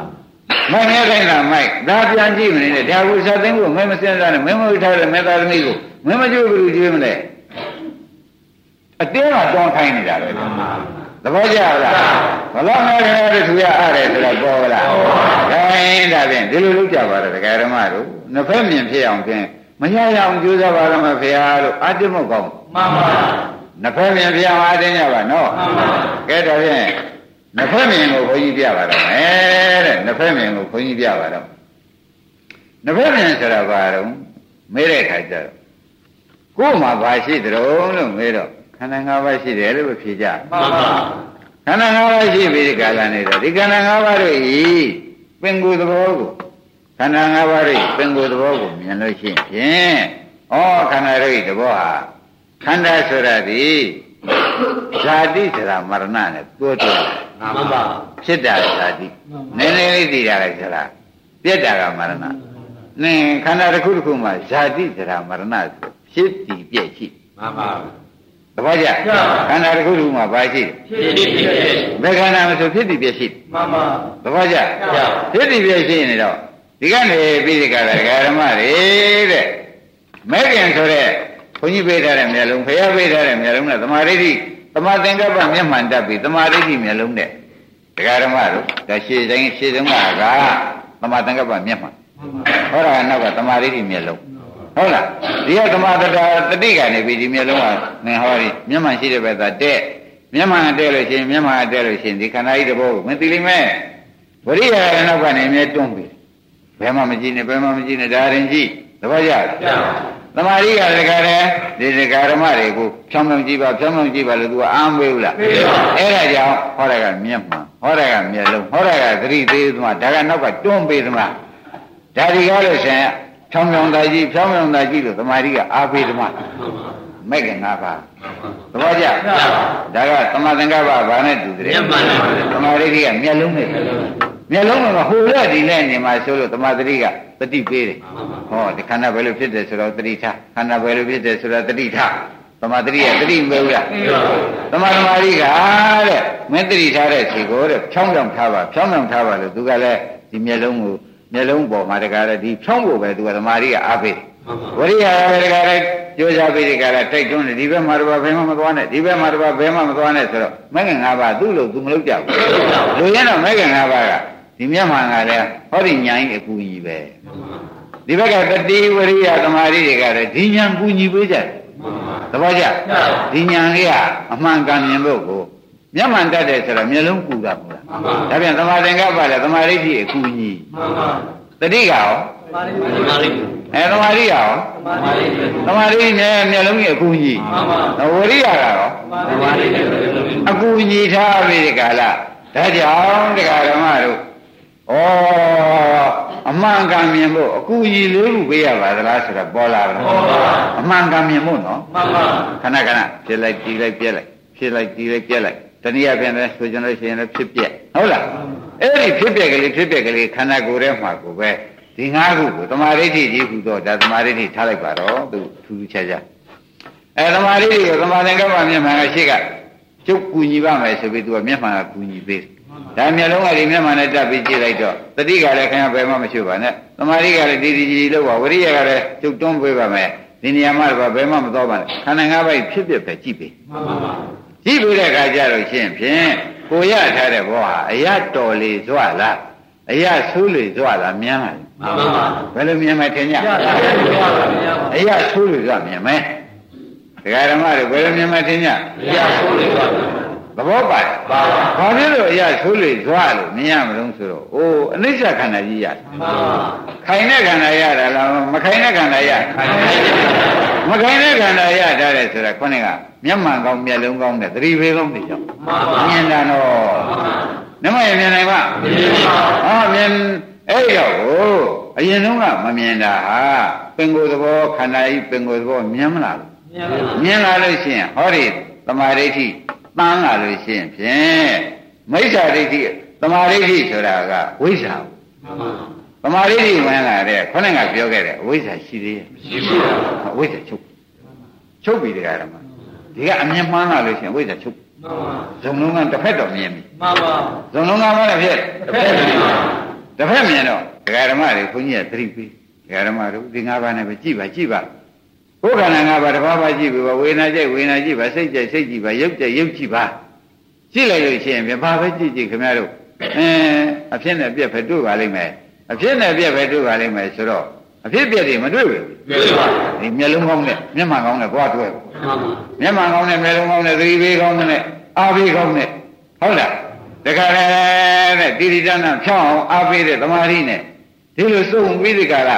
မိုက်မဲခိုင်းတာမိုက်ဒါပြန်ကြည့်မနေနဲ့ဒါကိုစားသိမ်းဖို့မင်းမစင်းစားနဲ့မင်းမဝိထားတဲ့မေတ္တာသမီးကိုမင်းမကြည့်ဘူးကြည့်မလဲအတင်းကတောင်းခိုင်းနေတာပဲမှန်ပါသဘောကျလားဘလို့မဲခဲတဲ့သူရအားတယ်ဆိုတော့ပေါ်လားခိုင်းဒါဖြင့်ဒီလိုလုပ်ကြပါတော့ဒကာဓမ္မတို့နှစ်ဖက်မြင်ဖြစ်အောင်ဖြင့်မရရအောင်ကြိုးစားပါတော့မဖေဟာလို့အတ္တမကောင်းမှန်ပါနှစ်ဖက်မြင်ဖြစ်အောင်အတင်းကြပါနော်မှန်ပါကဲဒါဖြင့် နှစ်ဖက်မြင်ကိုဘုန်းကြီးပြပါတော့မယ်တဲ့နှစ်ဖက်မြင်ကိုဘုန်းကြီးပြပါတော့နှစ်ဖက်မြင်ဆိုတာဘာတော့မေးတဲ့ခါကျတော့ကိုယ်မှာဘာရှိသတုံးလို့မေးတော့ခန္ဓာ၅ပါးရှိတယ်လို့ဖြေကြမှန်ပါခန္ဓာ၅ပါးရှိပြီဒီကာလနေတော့ဒီခန္ဓာ၅ပါးတို့ဤပင်ကိုယ်သဘောကိုခန္ဓာ၅ပါးတို့ဤပင်ကိုယ်သဘောကိုမြင်လို့ရှိရင်ဖြင့်ဩခန္ဓာတို့ဤသဘောဟာခန္ဓာဆိုတာဒီဇာတိဆိုတာမရဏနဲ့တိုးတယ် မှန်ပါဖြစ်တာဇာတိနည်းနည်းလေးသိတာလေဆိုတာပြက်တာကမရဏနင်းခန္ဓာတစ်ခုတစ်ခုမှာဇာတိဆိုတာမရဏဆိုဖြစ်တည်ပြည့်ရှိမှန်ပါသဘောကျခန္ဓာတစ်ခုတစ်ခုမှာဘာရှိဖြစ်ဖြစ်ဖြစ်ဘယ်ခန္ဓာမဆိုဖြစ်တည်ပြည့်ရှိမှန်ပါသဘောကျဖြစ်တည်ပြည့်ရှိနေတော့ဒီကနေပြီးဒီကရဓမ္မတွေတဲ့မဲခင်ဆိုတဲ့ဘုန်းကြီးပေးထားတဲ့မျက်လုံးဖရာပေးထားတဲ့မျက်လုံးနဲ့သမာဓိဋ္ဌိ သမာသင်္ကပ္ပမျက်မှန်တတ်ပြီးသမာဓိဋ္ဌိမျက်လုံးနဲ့ဒကာဓမ္မတို့ဒါရှေ့တိုင်းရှေ့တုန်းကကသမာသင်္ကပ္ပမျက်မှန်ဟောတာကနောက်ကသမာဓိဋ္ဌိမျက်လုံးဟုတ်လားဒီကသမာတတာတတိကနေပြီးဒီမျက်လုံးကနင်ဟောဒီမျက်မှန်ရှိတဲ့ဘက်ကတဲ့မျက်မှန်တဲ့လို့ရှိရင်မျက်မှန်တဲ့လို့ရှိရင်ဒီခန္ဓာကြီးတစ်ဘောကိုမသိလိမ့်မယ်ဝရိယရဲ့နောက်ကနေအမြဲတွန်းပြီးဘယ်မှမကြည့်နဲ့ဘယ်မှမကြည့်နဲ့ဒါရင်ကြည့်သဘောကျလား သမာဓိကတကယ်လေဒီဒကာဓမ္မတွေကိုဖြောင်းဖြောင်းကြည့်ပါဖြောင်းဖြောင်းကြည့်ပါလို့သူကအာမပေးဘူးလားပေးပါအဲ့ဒါကြောင့်ဟောတာကမျက်မှန်ဟောတာကမျက်လုံးဟောတာကသတိသေးသမားဒါကနောက်ကတွန်းပေးသမားဒါဒီကားလို့ရှင်ဖြောင်းဖြောင်းသာကြည့်ဖြောင်းဖြောင်းသာကြည့်လို့သမာဓိကအာပေးသမားမဲ့ကငါးပါးသဘောကျဒါကသမာသင်္ကပ္ပဘာနဲ့တူတယ်မျက်မှန်နဲ့သမာဓိကမျက်လုံးနဲ့ မျက်လုံးကဟိုလက်ဒီနဲ့နေမှာဆိုလို့သမာဓိကတတိပေးတယ်ဟောဒီခန္ဓာဘယ်လိုဖြစ်တယ်ဆိုတော့တတိထခန္ဓာဘယ်လိုဖြစ်တယ်ဆိုတော့တတိထသမာတတိယတတိမပဲဘူးလားသမာသမာဓိကတဲ့မင်းတတိထားတဲ့ခြေကိုတဲ့ဖြောင်းဖြောင်းထားပါဖြောင်းဖြောင်းထားပါလို့သူကလည်းဒီမျက်လုံးကိုမျက်လုံးပေါ်မှာတကားတဲ့ဒီဖြောင်းဖို့ပဲသူကသမာဓိကအားပေးဝရိယပဲတကားတဲ့ကြိုးစားပြီးဒီကရတိုက်တွန်းတယ်ဒီဘက်မှာတော့ဘယ်မှမသွားနဲ့ဒီဘက်မှာတော့ဘယ်မှမသွားနဲ့ဆိုတော့မဂ္ဂင်၅ပါးသူ့လို့သူမလုပ်ကြဘူးလူရင်တော့မဂ္ဂင်၅ပါးက ဒီမျက်မှန်ကလည်းဟောဒီညာရင်အကူကြီးပဲဒီဘက်ကတတိဝရိယသမာဓိတွေကလည်းဒီညာကူညီပေးကြတယ်သဘောကျဒီညာလေးကအမှန်ကန်မြင်ဖို့ကိုမျက်မှန်တတ်တယ်ဆိုတော့မျက်လုံးကူတာမဟုတ်လားဒါပြန်သမာသင်္ကပ္ပလည်းသမာဓိကြီးအကူကြီးတတိကရောအဲသမာဓိကရောသမာဓိနဲ့မျက်လုံးကြီးအကူကြီးဝရိယကရောအကူကြီးထားပြီဒီကလာဒါကြောင့်တရားဓမ္မတို့ ဩအမှန်ကန်မြင်ဖို့အကူကြီးလေးခုပေးရပါသလားဆိုတော့ပေါ်လာတယ်အမှန်ကန်မြင်ဖို့နော်ခဏခဏဖြစ်လိုက်တီးလိုက်ပြက်လိုက်ဖြစ်လိုက်တီးလိုက်ပြက်လိုက်တနည်းအားဖြင့်လည်းဆိုကြလို့ရှိရင်လည်းဖြစ်ပြက်ဟုတ်လားအဲ့ဒီဖြစ်ပြက်ကလေးဖြစ်ပြက်ကလေးခန္ဓာကိုယ်ထဲမှာကိုပဲဒီငါးခုကိုသမာဓိဋ္ဌိကြီးခုတော့ဒါသမာဓိဋ္ဌိထားလိုက်ပါတော့သူထူးထူးခြားခြားအဲသမာဓိဋ္ဌိကိုသမာသင်္ကပ္ပမျက်မှန်ကရှိကကျုပ်ကူညီပါမယ်ဆိုပြီးသူကမျက်မှန်ကကူညီပေး ဒါမျက်လုံးကဒီမျက်မှန်နဲ့တက်ပြီးကြည့်လိုက်တော့တတိကလည်းခင်ဗျာဘယ်မှမရှိပါနဲ့သမာဓိကလည်းဒီဒီကြီးလို့ပါဝရိယကလည်းကျုပ်တွန်းပေးပါမယ်ဒီနေရာမှာတော့ဘယ်မှမတော်ပါနဲ့ခန္ဓာ၅ပါးဖြစ်ဖြစ်ပဲကြည့်ပေးမှန်ပါပါကြည့်ပြီးတဲ့အခါကျတော့ရှင်းဖြင့်ကိုရထားတဲ့ဘောဟာအရတော်လေဇွလားအရဆိုးလေဇွလားမြင်လားမှန်ပါပါဘယ်လိုမြင်မှထင်ကြအရဆိုးလေဇွမြင်မယ်ဒကာဓမ္မတွေဘယ်လိုမြင်မှထင်ကြအရဆိုးလေဇွ သဘောပါတယ်ပါဘာဖြစ်လို့အရာဆိုးလေဇွားလို့မြင်ရမလို့ဆိုတော့အိုးအနိစ္စခန္ဓာကြီးရတယ်ခိုင်တဲ့ခန္ဓာရတာလားမခိုင်တဲ့ခန္ဓာရမခိုင်တဲ့ခန္ဓာရတာတဲ့ဆိုတာခေါင်းကမျက်မှန်ကောင်းမျက်လုံးကောင်းတဲ့သတိဘေးကောင်းတွေကြောင့်မြင်တာတော့နမရမြင်နိုင်ပါဟောမြင်အဲ့တော့ကိုအရင်တုန်းကမမြင်တာဟာပင်ကိုယ်သဘောခန္ဓာကြီးပင်ကိုယ်သဘောမြင်မလားမြင်လာလို့ရှိရင်ဟောဒီသမာဓိဋ္ဌိ တန်းလာလို့ရှိရင်ဖြင့်မိစ္ဆာဒိဋ္ဌိသမာဓိဋ္ဌိဆိုတာကဝိဇ္ဇာသမာဓိဋ္ဌိဝင်လာတဲ့ခေါင်းကပြောခဲ့တယ်အဝိဇ္ဇာရှိသေးရဲ့ရှိပါဘူးအဝိဇ္ဇာချုပ်ချုပ်ပြီတရားဓမ္မဒီကအမြင်မှန်းလာလို့ရှိရင်ဝိဇ္ဇာချုပ်ဇုံလုံးကတစ်ဖက်တော့မြင်ပြီမှန်ပါဇုံလုံးကမှလည်းဖြစ်တစ်ဖက်မြင်ပါတစ်ဖက်မြင်တော့တရားဓမ္မတွေခွန်ကြီးကသတိပေးတရားဓမ္မတို့ဒီငါးပါးနဲ့ပဲကြည့်ပါကြည့်ပါ ကိုယ်ခန္ဓာငါးပါးတစ်ပါးပါးကြည့်ပြီပါဝေဒနာကြိုက်ဝေဒနာကြည့်ပါစိတ်ကြိုက်စိတ်ကြည့်ပါရုပ်ကြိုက်ရုပ်ကြည့်ပါကြည့်လိုက်လို့ရှိရင်ပြဘာပဲကြည့်ကြည့်ခင်ဗျားတို့အင်းအဖြစ်နဲ့ပြက်ပဲတွေ့ပါလိမ့်မယ်အဖြစ်နဲ့ပြက်ပဲတွေ့ပါလိမ့်မယ်ဆိုတော့အဖြစ်ပြက်တွေမတွေ့ဘူးတွေ့ပါဒီမျက်လုံးကောင်းနဲ့မျက်မှန်ကောင်းနဲ့ဘွားတွေ့ဘူးမျက်မှန်ကောင်းနဲ့မျက်လုံးကောင်းနဲ့သတိပေးကောင်းနဲ့အာဘေးကောင်းနဲ့ဟုတ်လားတခါလေတဲ့တိရိတနာဖြောင်းအောင်အားပေးတဲ့သမာဓိနဲ့ဒီလိုစုံပြီးဒီကရ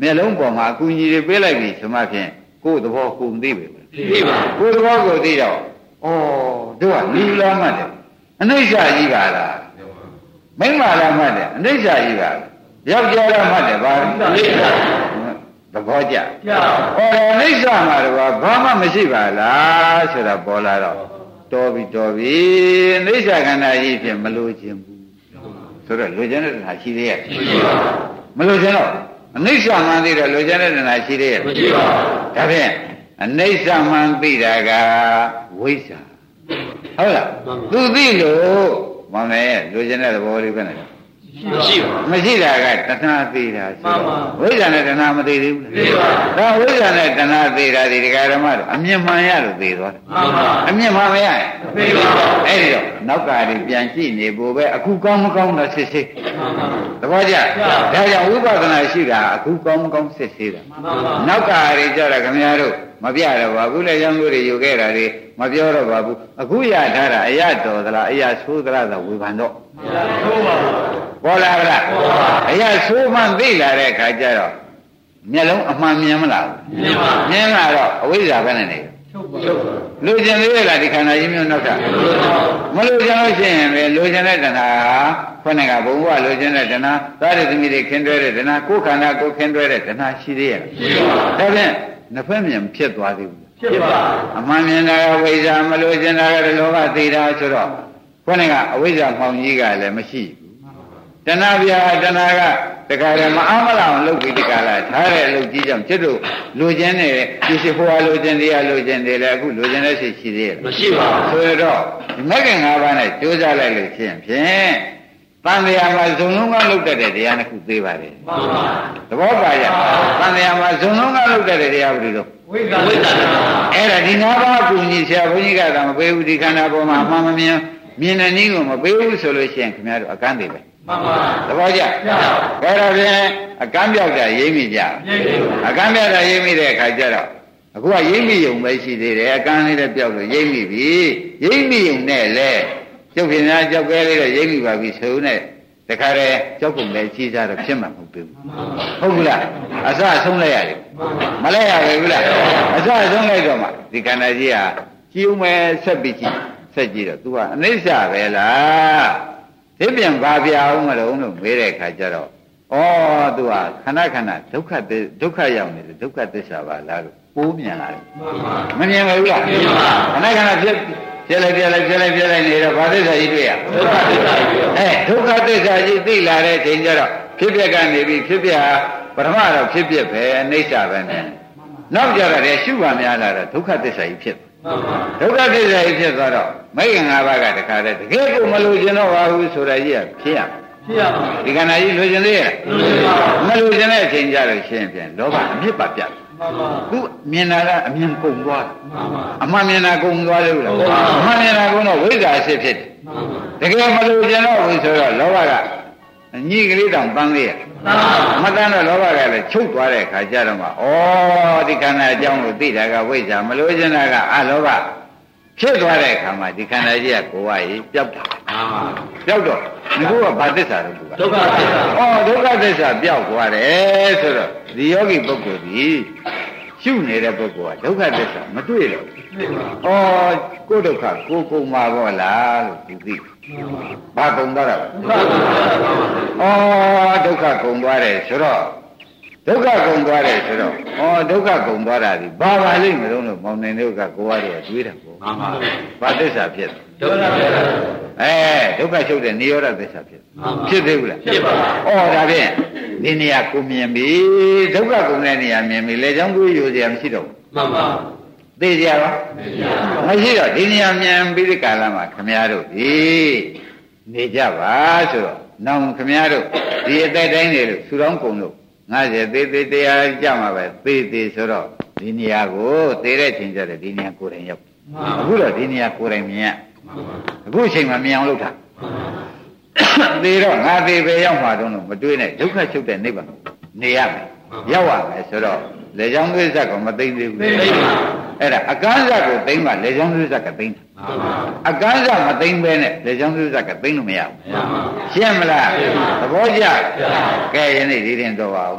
မျက်လုံးပေါ်မှာအကူအညီတွေပေးလိုက်ပြီဆိုမှဖြင့် ကိုယ်သဘောကိုယ်သိပြီသိပါကိုယ်သဘောကိုသိတော့ဩတို့ကလူလားမှတ်တယ်အနိစ္စကြီးပါလားမိမ့်ပါလားမှတ်တယ်အနိစ္စကြီးပါလားယောက်ျားလားမှတ်တယ်ဘာအနိစ္စသဘောကျကျဟောအနိစ္စမှာတော့ဘာမှမရှိပါလားဆိုတာပေါ်လာတော့တော်ပြီတော်ပြီအနိစ္စခန္ဓာကြီးဖြင့်မလို့ခြင်းဘူးဆိုတော့လူကျင်တဲ့ဟာရှိသေးရဲ့မလို့ခြင်းတော့ အနိစ္စမှန်သိတော့လိုချင်တဲ့တဏှာရှိသေးရဲ့မရှိပါဘူးဒါဖြင့်အနိစ္စမှန်သိတာကဝိဇ္ဇာဟုတ်လားသူသိလို့မောင်လည်းလိုချင်တဲ့သဘောလေးပဲနဲ့ မရှိဘူးမရှိတာကတဏှာသိတာရှိဝိဇ္ဇာနဲ့တဏှာမသိသေးဘူးလားသိပါဒါဝိဇ္ဇာနဲ့တဏှာသိတာဒီဒကာဓမ္မတို့အမြင်မှန်ရလို့သိသွားတယ်မှန်ပါအမြင်မှန်မရရင်သိပါအဲ့ဒီတော့နောက်ကတွေပြန်ကြည့်နေဖို့ပဲအခုကောင်းမကောင်းတော့စစ်စစ်သဘောကျဒါကြောင့်ဝိပဿနာရှိတာအခုကောင်းမကောင်းစစ်စစ်တာနောက်ကတွေကြတော့ခင်ဗျားတို့မပြတော့ပါဘူးလေရံလို့တွေယူခဲ့တာတွေမပြောတော့ပါဘူးအခုရထားတာအရတော်သလားအရဆိုးသလားဆိုဝေဖန်တော့ဆိုးပါ ပေါ်လာလားအရဆိုးမှသိလာတဲ့ခါကျတော့မျက်လုံးအမှန်မြင်မလားမြင်ပါမြင်လာတော့အဝိဇ္ဇာပဲနဲ့နေလူကျင်သေးလားဒီခန္ဓာကြီးမျိုးနောက်ထပ်မလူကျင်လို့ရှိရင်ပဲလူကျင်တဲ့တဏှာခေါင်းကဘုံဘဝလူကျင်တဲ့တဏှာသာရသမီးတွေခင်းတွဲတဲ့တဏှာကိုယ်ခန္ဓာကိုယ်ခင်းတွဲတဲ့တဏှာရှိသေးရဲ့ရှိပါဒါဖြင့်နှစ်ဖက်မြင်ဖြစ်သွားသေးဘူးဖြစ်ပါအမှန်မြင်တာကဝိဇ္ဇာမလို့ကျင်တာကလောဘသိတာဆိုတော့ခေါင်းကအဝိဇ္ဇာမှောင်ကြီးကလည်းမရှိဘူး တဏှာပြာတဏှာကတခါတည်းမအားမလာအောင်လုပ်ပြီးဒီကလာထားတဲ့အလုပ်ကြီးကြောင့်ကျွတ်တို့လိုချင်တဲ့ဒီရှိဖွာလိုချင်တရားလိုချင်တယ်လေအခုလိုချင်တဲ့စိတ်ရှိသေးရဲ့မရှိပါဘူးဆိုတော့မဂ္ဂင်၅ပါးနဲ့ကြိုးစားလိုက်လို့ရှိရင်ဖြင့်တန်တရားမှာဇုံလုံးကလုပ်တတ်တဲ့တရားတစ်ခုသေးပါလေမှန်ပါသဘောပါကြတန်တရားမှာဇုံလုံးကလုပ်တတ်တဲ့တရားဘယ်လိုလဲဝိကဝိကနာအဲ့ဒါဒီ၅ပါးကူညီဆရာဘုန်းကြီးကသာမပေးဘူးဒီခန္ဓာပေါ်မှာအမှန်မမြင်မြင်တဲ့နည်းကိုမပေးဘူးဆိုလို့ရှိရင်ခင်ဗျားတို့အကန့်သေးပဲ မှန်ပါသဘောကျအဲ့ဒါဖြင့်အကန့်ပြောက်တာရိပ်မိကြအကန့်ပြောက်တာရိပ်မိတဲ့အခါကျတော့အခုကရိပ်မိယုံပဲရှိသေးတယ်အကန့်လေးလည်းပြောက်လို့ရိပ်မိပြီရိပ်မိယုံနဲ့လေကျုပ်ပြင်များကြောက်ကဲလေးတော့ရိပ်မိပါပြီဆိုနဲ့တခါတည်းကြောက်ကုန်လည်းကြီးစားတော့ဖြစ်မှာမဟုတ်ဘူးဟုတ်ဘူးလားအစဆုံးလိုက်ရတယ်မလဲရဘူးလားအစဆုံးလိုက်တော့မှဒီခန္ဓာကြီးဟာကြီးုံပဲဆက်ပြီးကြည့်ဆက်ကြည့်တော့ तू ကအနိစ္စပဲလား ဒီပြန်ဘာပြအောင်မလို့လို့မေးတဲ့အခါကျတော့ဩ तू ဟာခဏခဏဒုက္ခသစ္ဒုက္ခရောက်နေတယ်ဒုက္ခသစ္စာပါလားလို့ပိုးမြင်လာတယ်မမြင်ဘူးလားခဏခဏဖြစ်ပြလိုက်ပြလိုက်ပြလိုက်ပြလိုက်နေတော့ဘာသစ္စာကြီးတွေ့ရဒုက္ခသစ္စာကြီးအဲဒုက္ခသစ္စာကြီးသိလာတဲ့ချိန်ကျတော့ဖြစ်ပြက်ကနေပြီးဖြစ်ပြပထမတော့ဖြစ်ပြက်ပဲအိဋ္ဌပဲနဲ့နောက်ကြတော့လေရှုပါများလာတော့ဒုက္ခသစ္စာကြီးဖြစ်မှန်ပါ ဒုက္ခသစ္စာကြီးဖြစ်သွားတော့မိခင်၅ပါးကတခါတည်းတကယ်ကိုမလို့ခြင်းတော့ပါဘူးဆိုတာကြီးကဖြစ်ရမယ်ဖြစ်ရပါဒီကဏ္ဍကြီးလိုချင်သေးရဲ့မှန်ပါမလို့ခြင်းတဲ့အချိန်ကြလို့ရှင်းပြန်လောဘအမြစ်ပါပြတ်မှန်ပါသူမြင်တာကအမြင်ကုန်သွားမှန်ပါအမှန်မြင်တာကုန်သွားလို့လားအမှန်မြင်တာကုန်တော့ဝိဇ္ဇာအဖြစ်ဖြစ်တယ်မှန်ပါတကယ်မလို့ခြင်းတော့ဘူးဆိုတော့လောဘက ညီကလေးတောင်ပန်းလေးရသာမတန်းတော့လောဘကလည်းချုပ်သွားတဲ့ခါကျတော့မှဩဒီခန္ဓာအကြောင်းကိုသိတာကဝိဇ္ဇာမလို့ခြင်းတာကအလောဘဖြစ်သွားတဲ့အခါမှာဒီခန္ဓာကြီးကကိုယ်ဝါကြီးပျောက်တာမှန်ပါပျောက်တော့ငါကဘာသစ္စာလဲသူကဒုက္ခသစ္စာဩဒုက္ခသစ္စာပျောက်သွားတယ်ဆိုတော့ဒီယောဂီပုဂ္ဂိုလ်ဒီ ရှုနေတဲ့ပုဂ္ဂိုလ်ကဒုက္ခသစ္စာမတွေ့တော့ဘူးတွေ့ပါ။အော်ကိုယ်ဒုက္ခကိုယ်ကုံမှာပေါ့လားလို့သူသိ။ဘာကုံသွားတာလဲဒုက္ခသစ္စာပါ။အော်ဒုက္ခကုံသွားတယ်ဆိုတော့ဒုက္ခကုံသွားတယ်ဆိုတော့အော်ဒုက္ခကုံသွားတာဒီဘာပါလိမ့်မလို့လို့မောင်နေတို့ကကိုယ်ရတယ်တွေးတာပေါ့မှန်ပါ။ဘာသစ္စာဖြစ် ဒုက္ခသစ္စာ။အဲဒုက္ခချုပ်တဲ့နိရောဓသစ္စာဖြစ်မှန်ပါ။ဖြစ်သေးဘူးလားဖြစ်ပါ။အော်ဒါဖြင့်ဒီနေရာကိုမြင်ပြီဒုက္ခကုံတဲ့နေရာမြင်ပြီလေချောင်းကိုယူစရာမရှိတော့ဘူးမှန်ပါ။သိကြပါမရှိတော့ဒီနေရာမြန်ပြီးဒီကာလမှာခမည်းတော်ဒီနေကြပါဆိုတော့နောင်ခမည်းတော်ဒီအသက်တိုင်းနေလို့ဆူတောင်းကုန်လို့50သေးသေးတရားကြမှာပဲသေးသေးဆိုတော့ဒီနေရာကိုသေတဲ့ချိန်ကျတဲ့ဒီနေရာကိုယ်တိုင်ရောက်အခုတော့ဒီနေရာကိုယ်တိုင်မြင်ရ အခုအချိန်မှာမြင်အောင်လုပ်တာသေတော့ငါသေပဲရောက်မှာတော့မတွေးနဲ့ဒုက္ခချုပ်တဲ့နိဗ္ဗာန်ကိုနေရမယ်ရောက်ရမယ်ဆိုတော့လေချောင်းသွေးဇက်ကမသိမ့်သေးဘူးသိပါအဲ့ဒါအကန်းဇက်ကိုသိမ့်မှလေချောင်းသွေးဇက်ကသိမ့်တာမှန်ပါအကန်းဇက်မသိမ့်ပဲနဲ့လေချောင်းသွေးဇက်ကသိမ့်လို့မရဘူးမှန်ပါရှင်းမလားရှင်းပါသဘောကျရှင်းပါကဲယနေ့ဒီရင်တော့ပါအောင်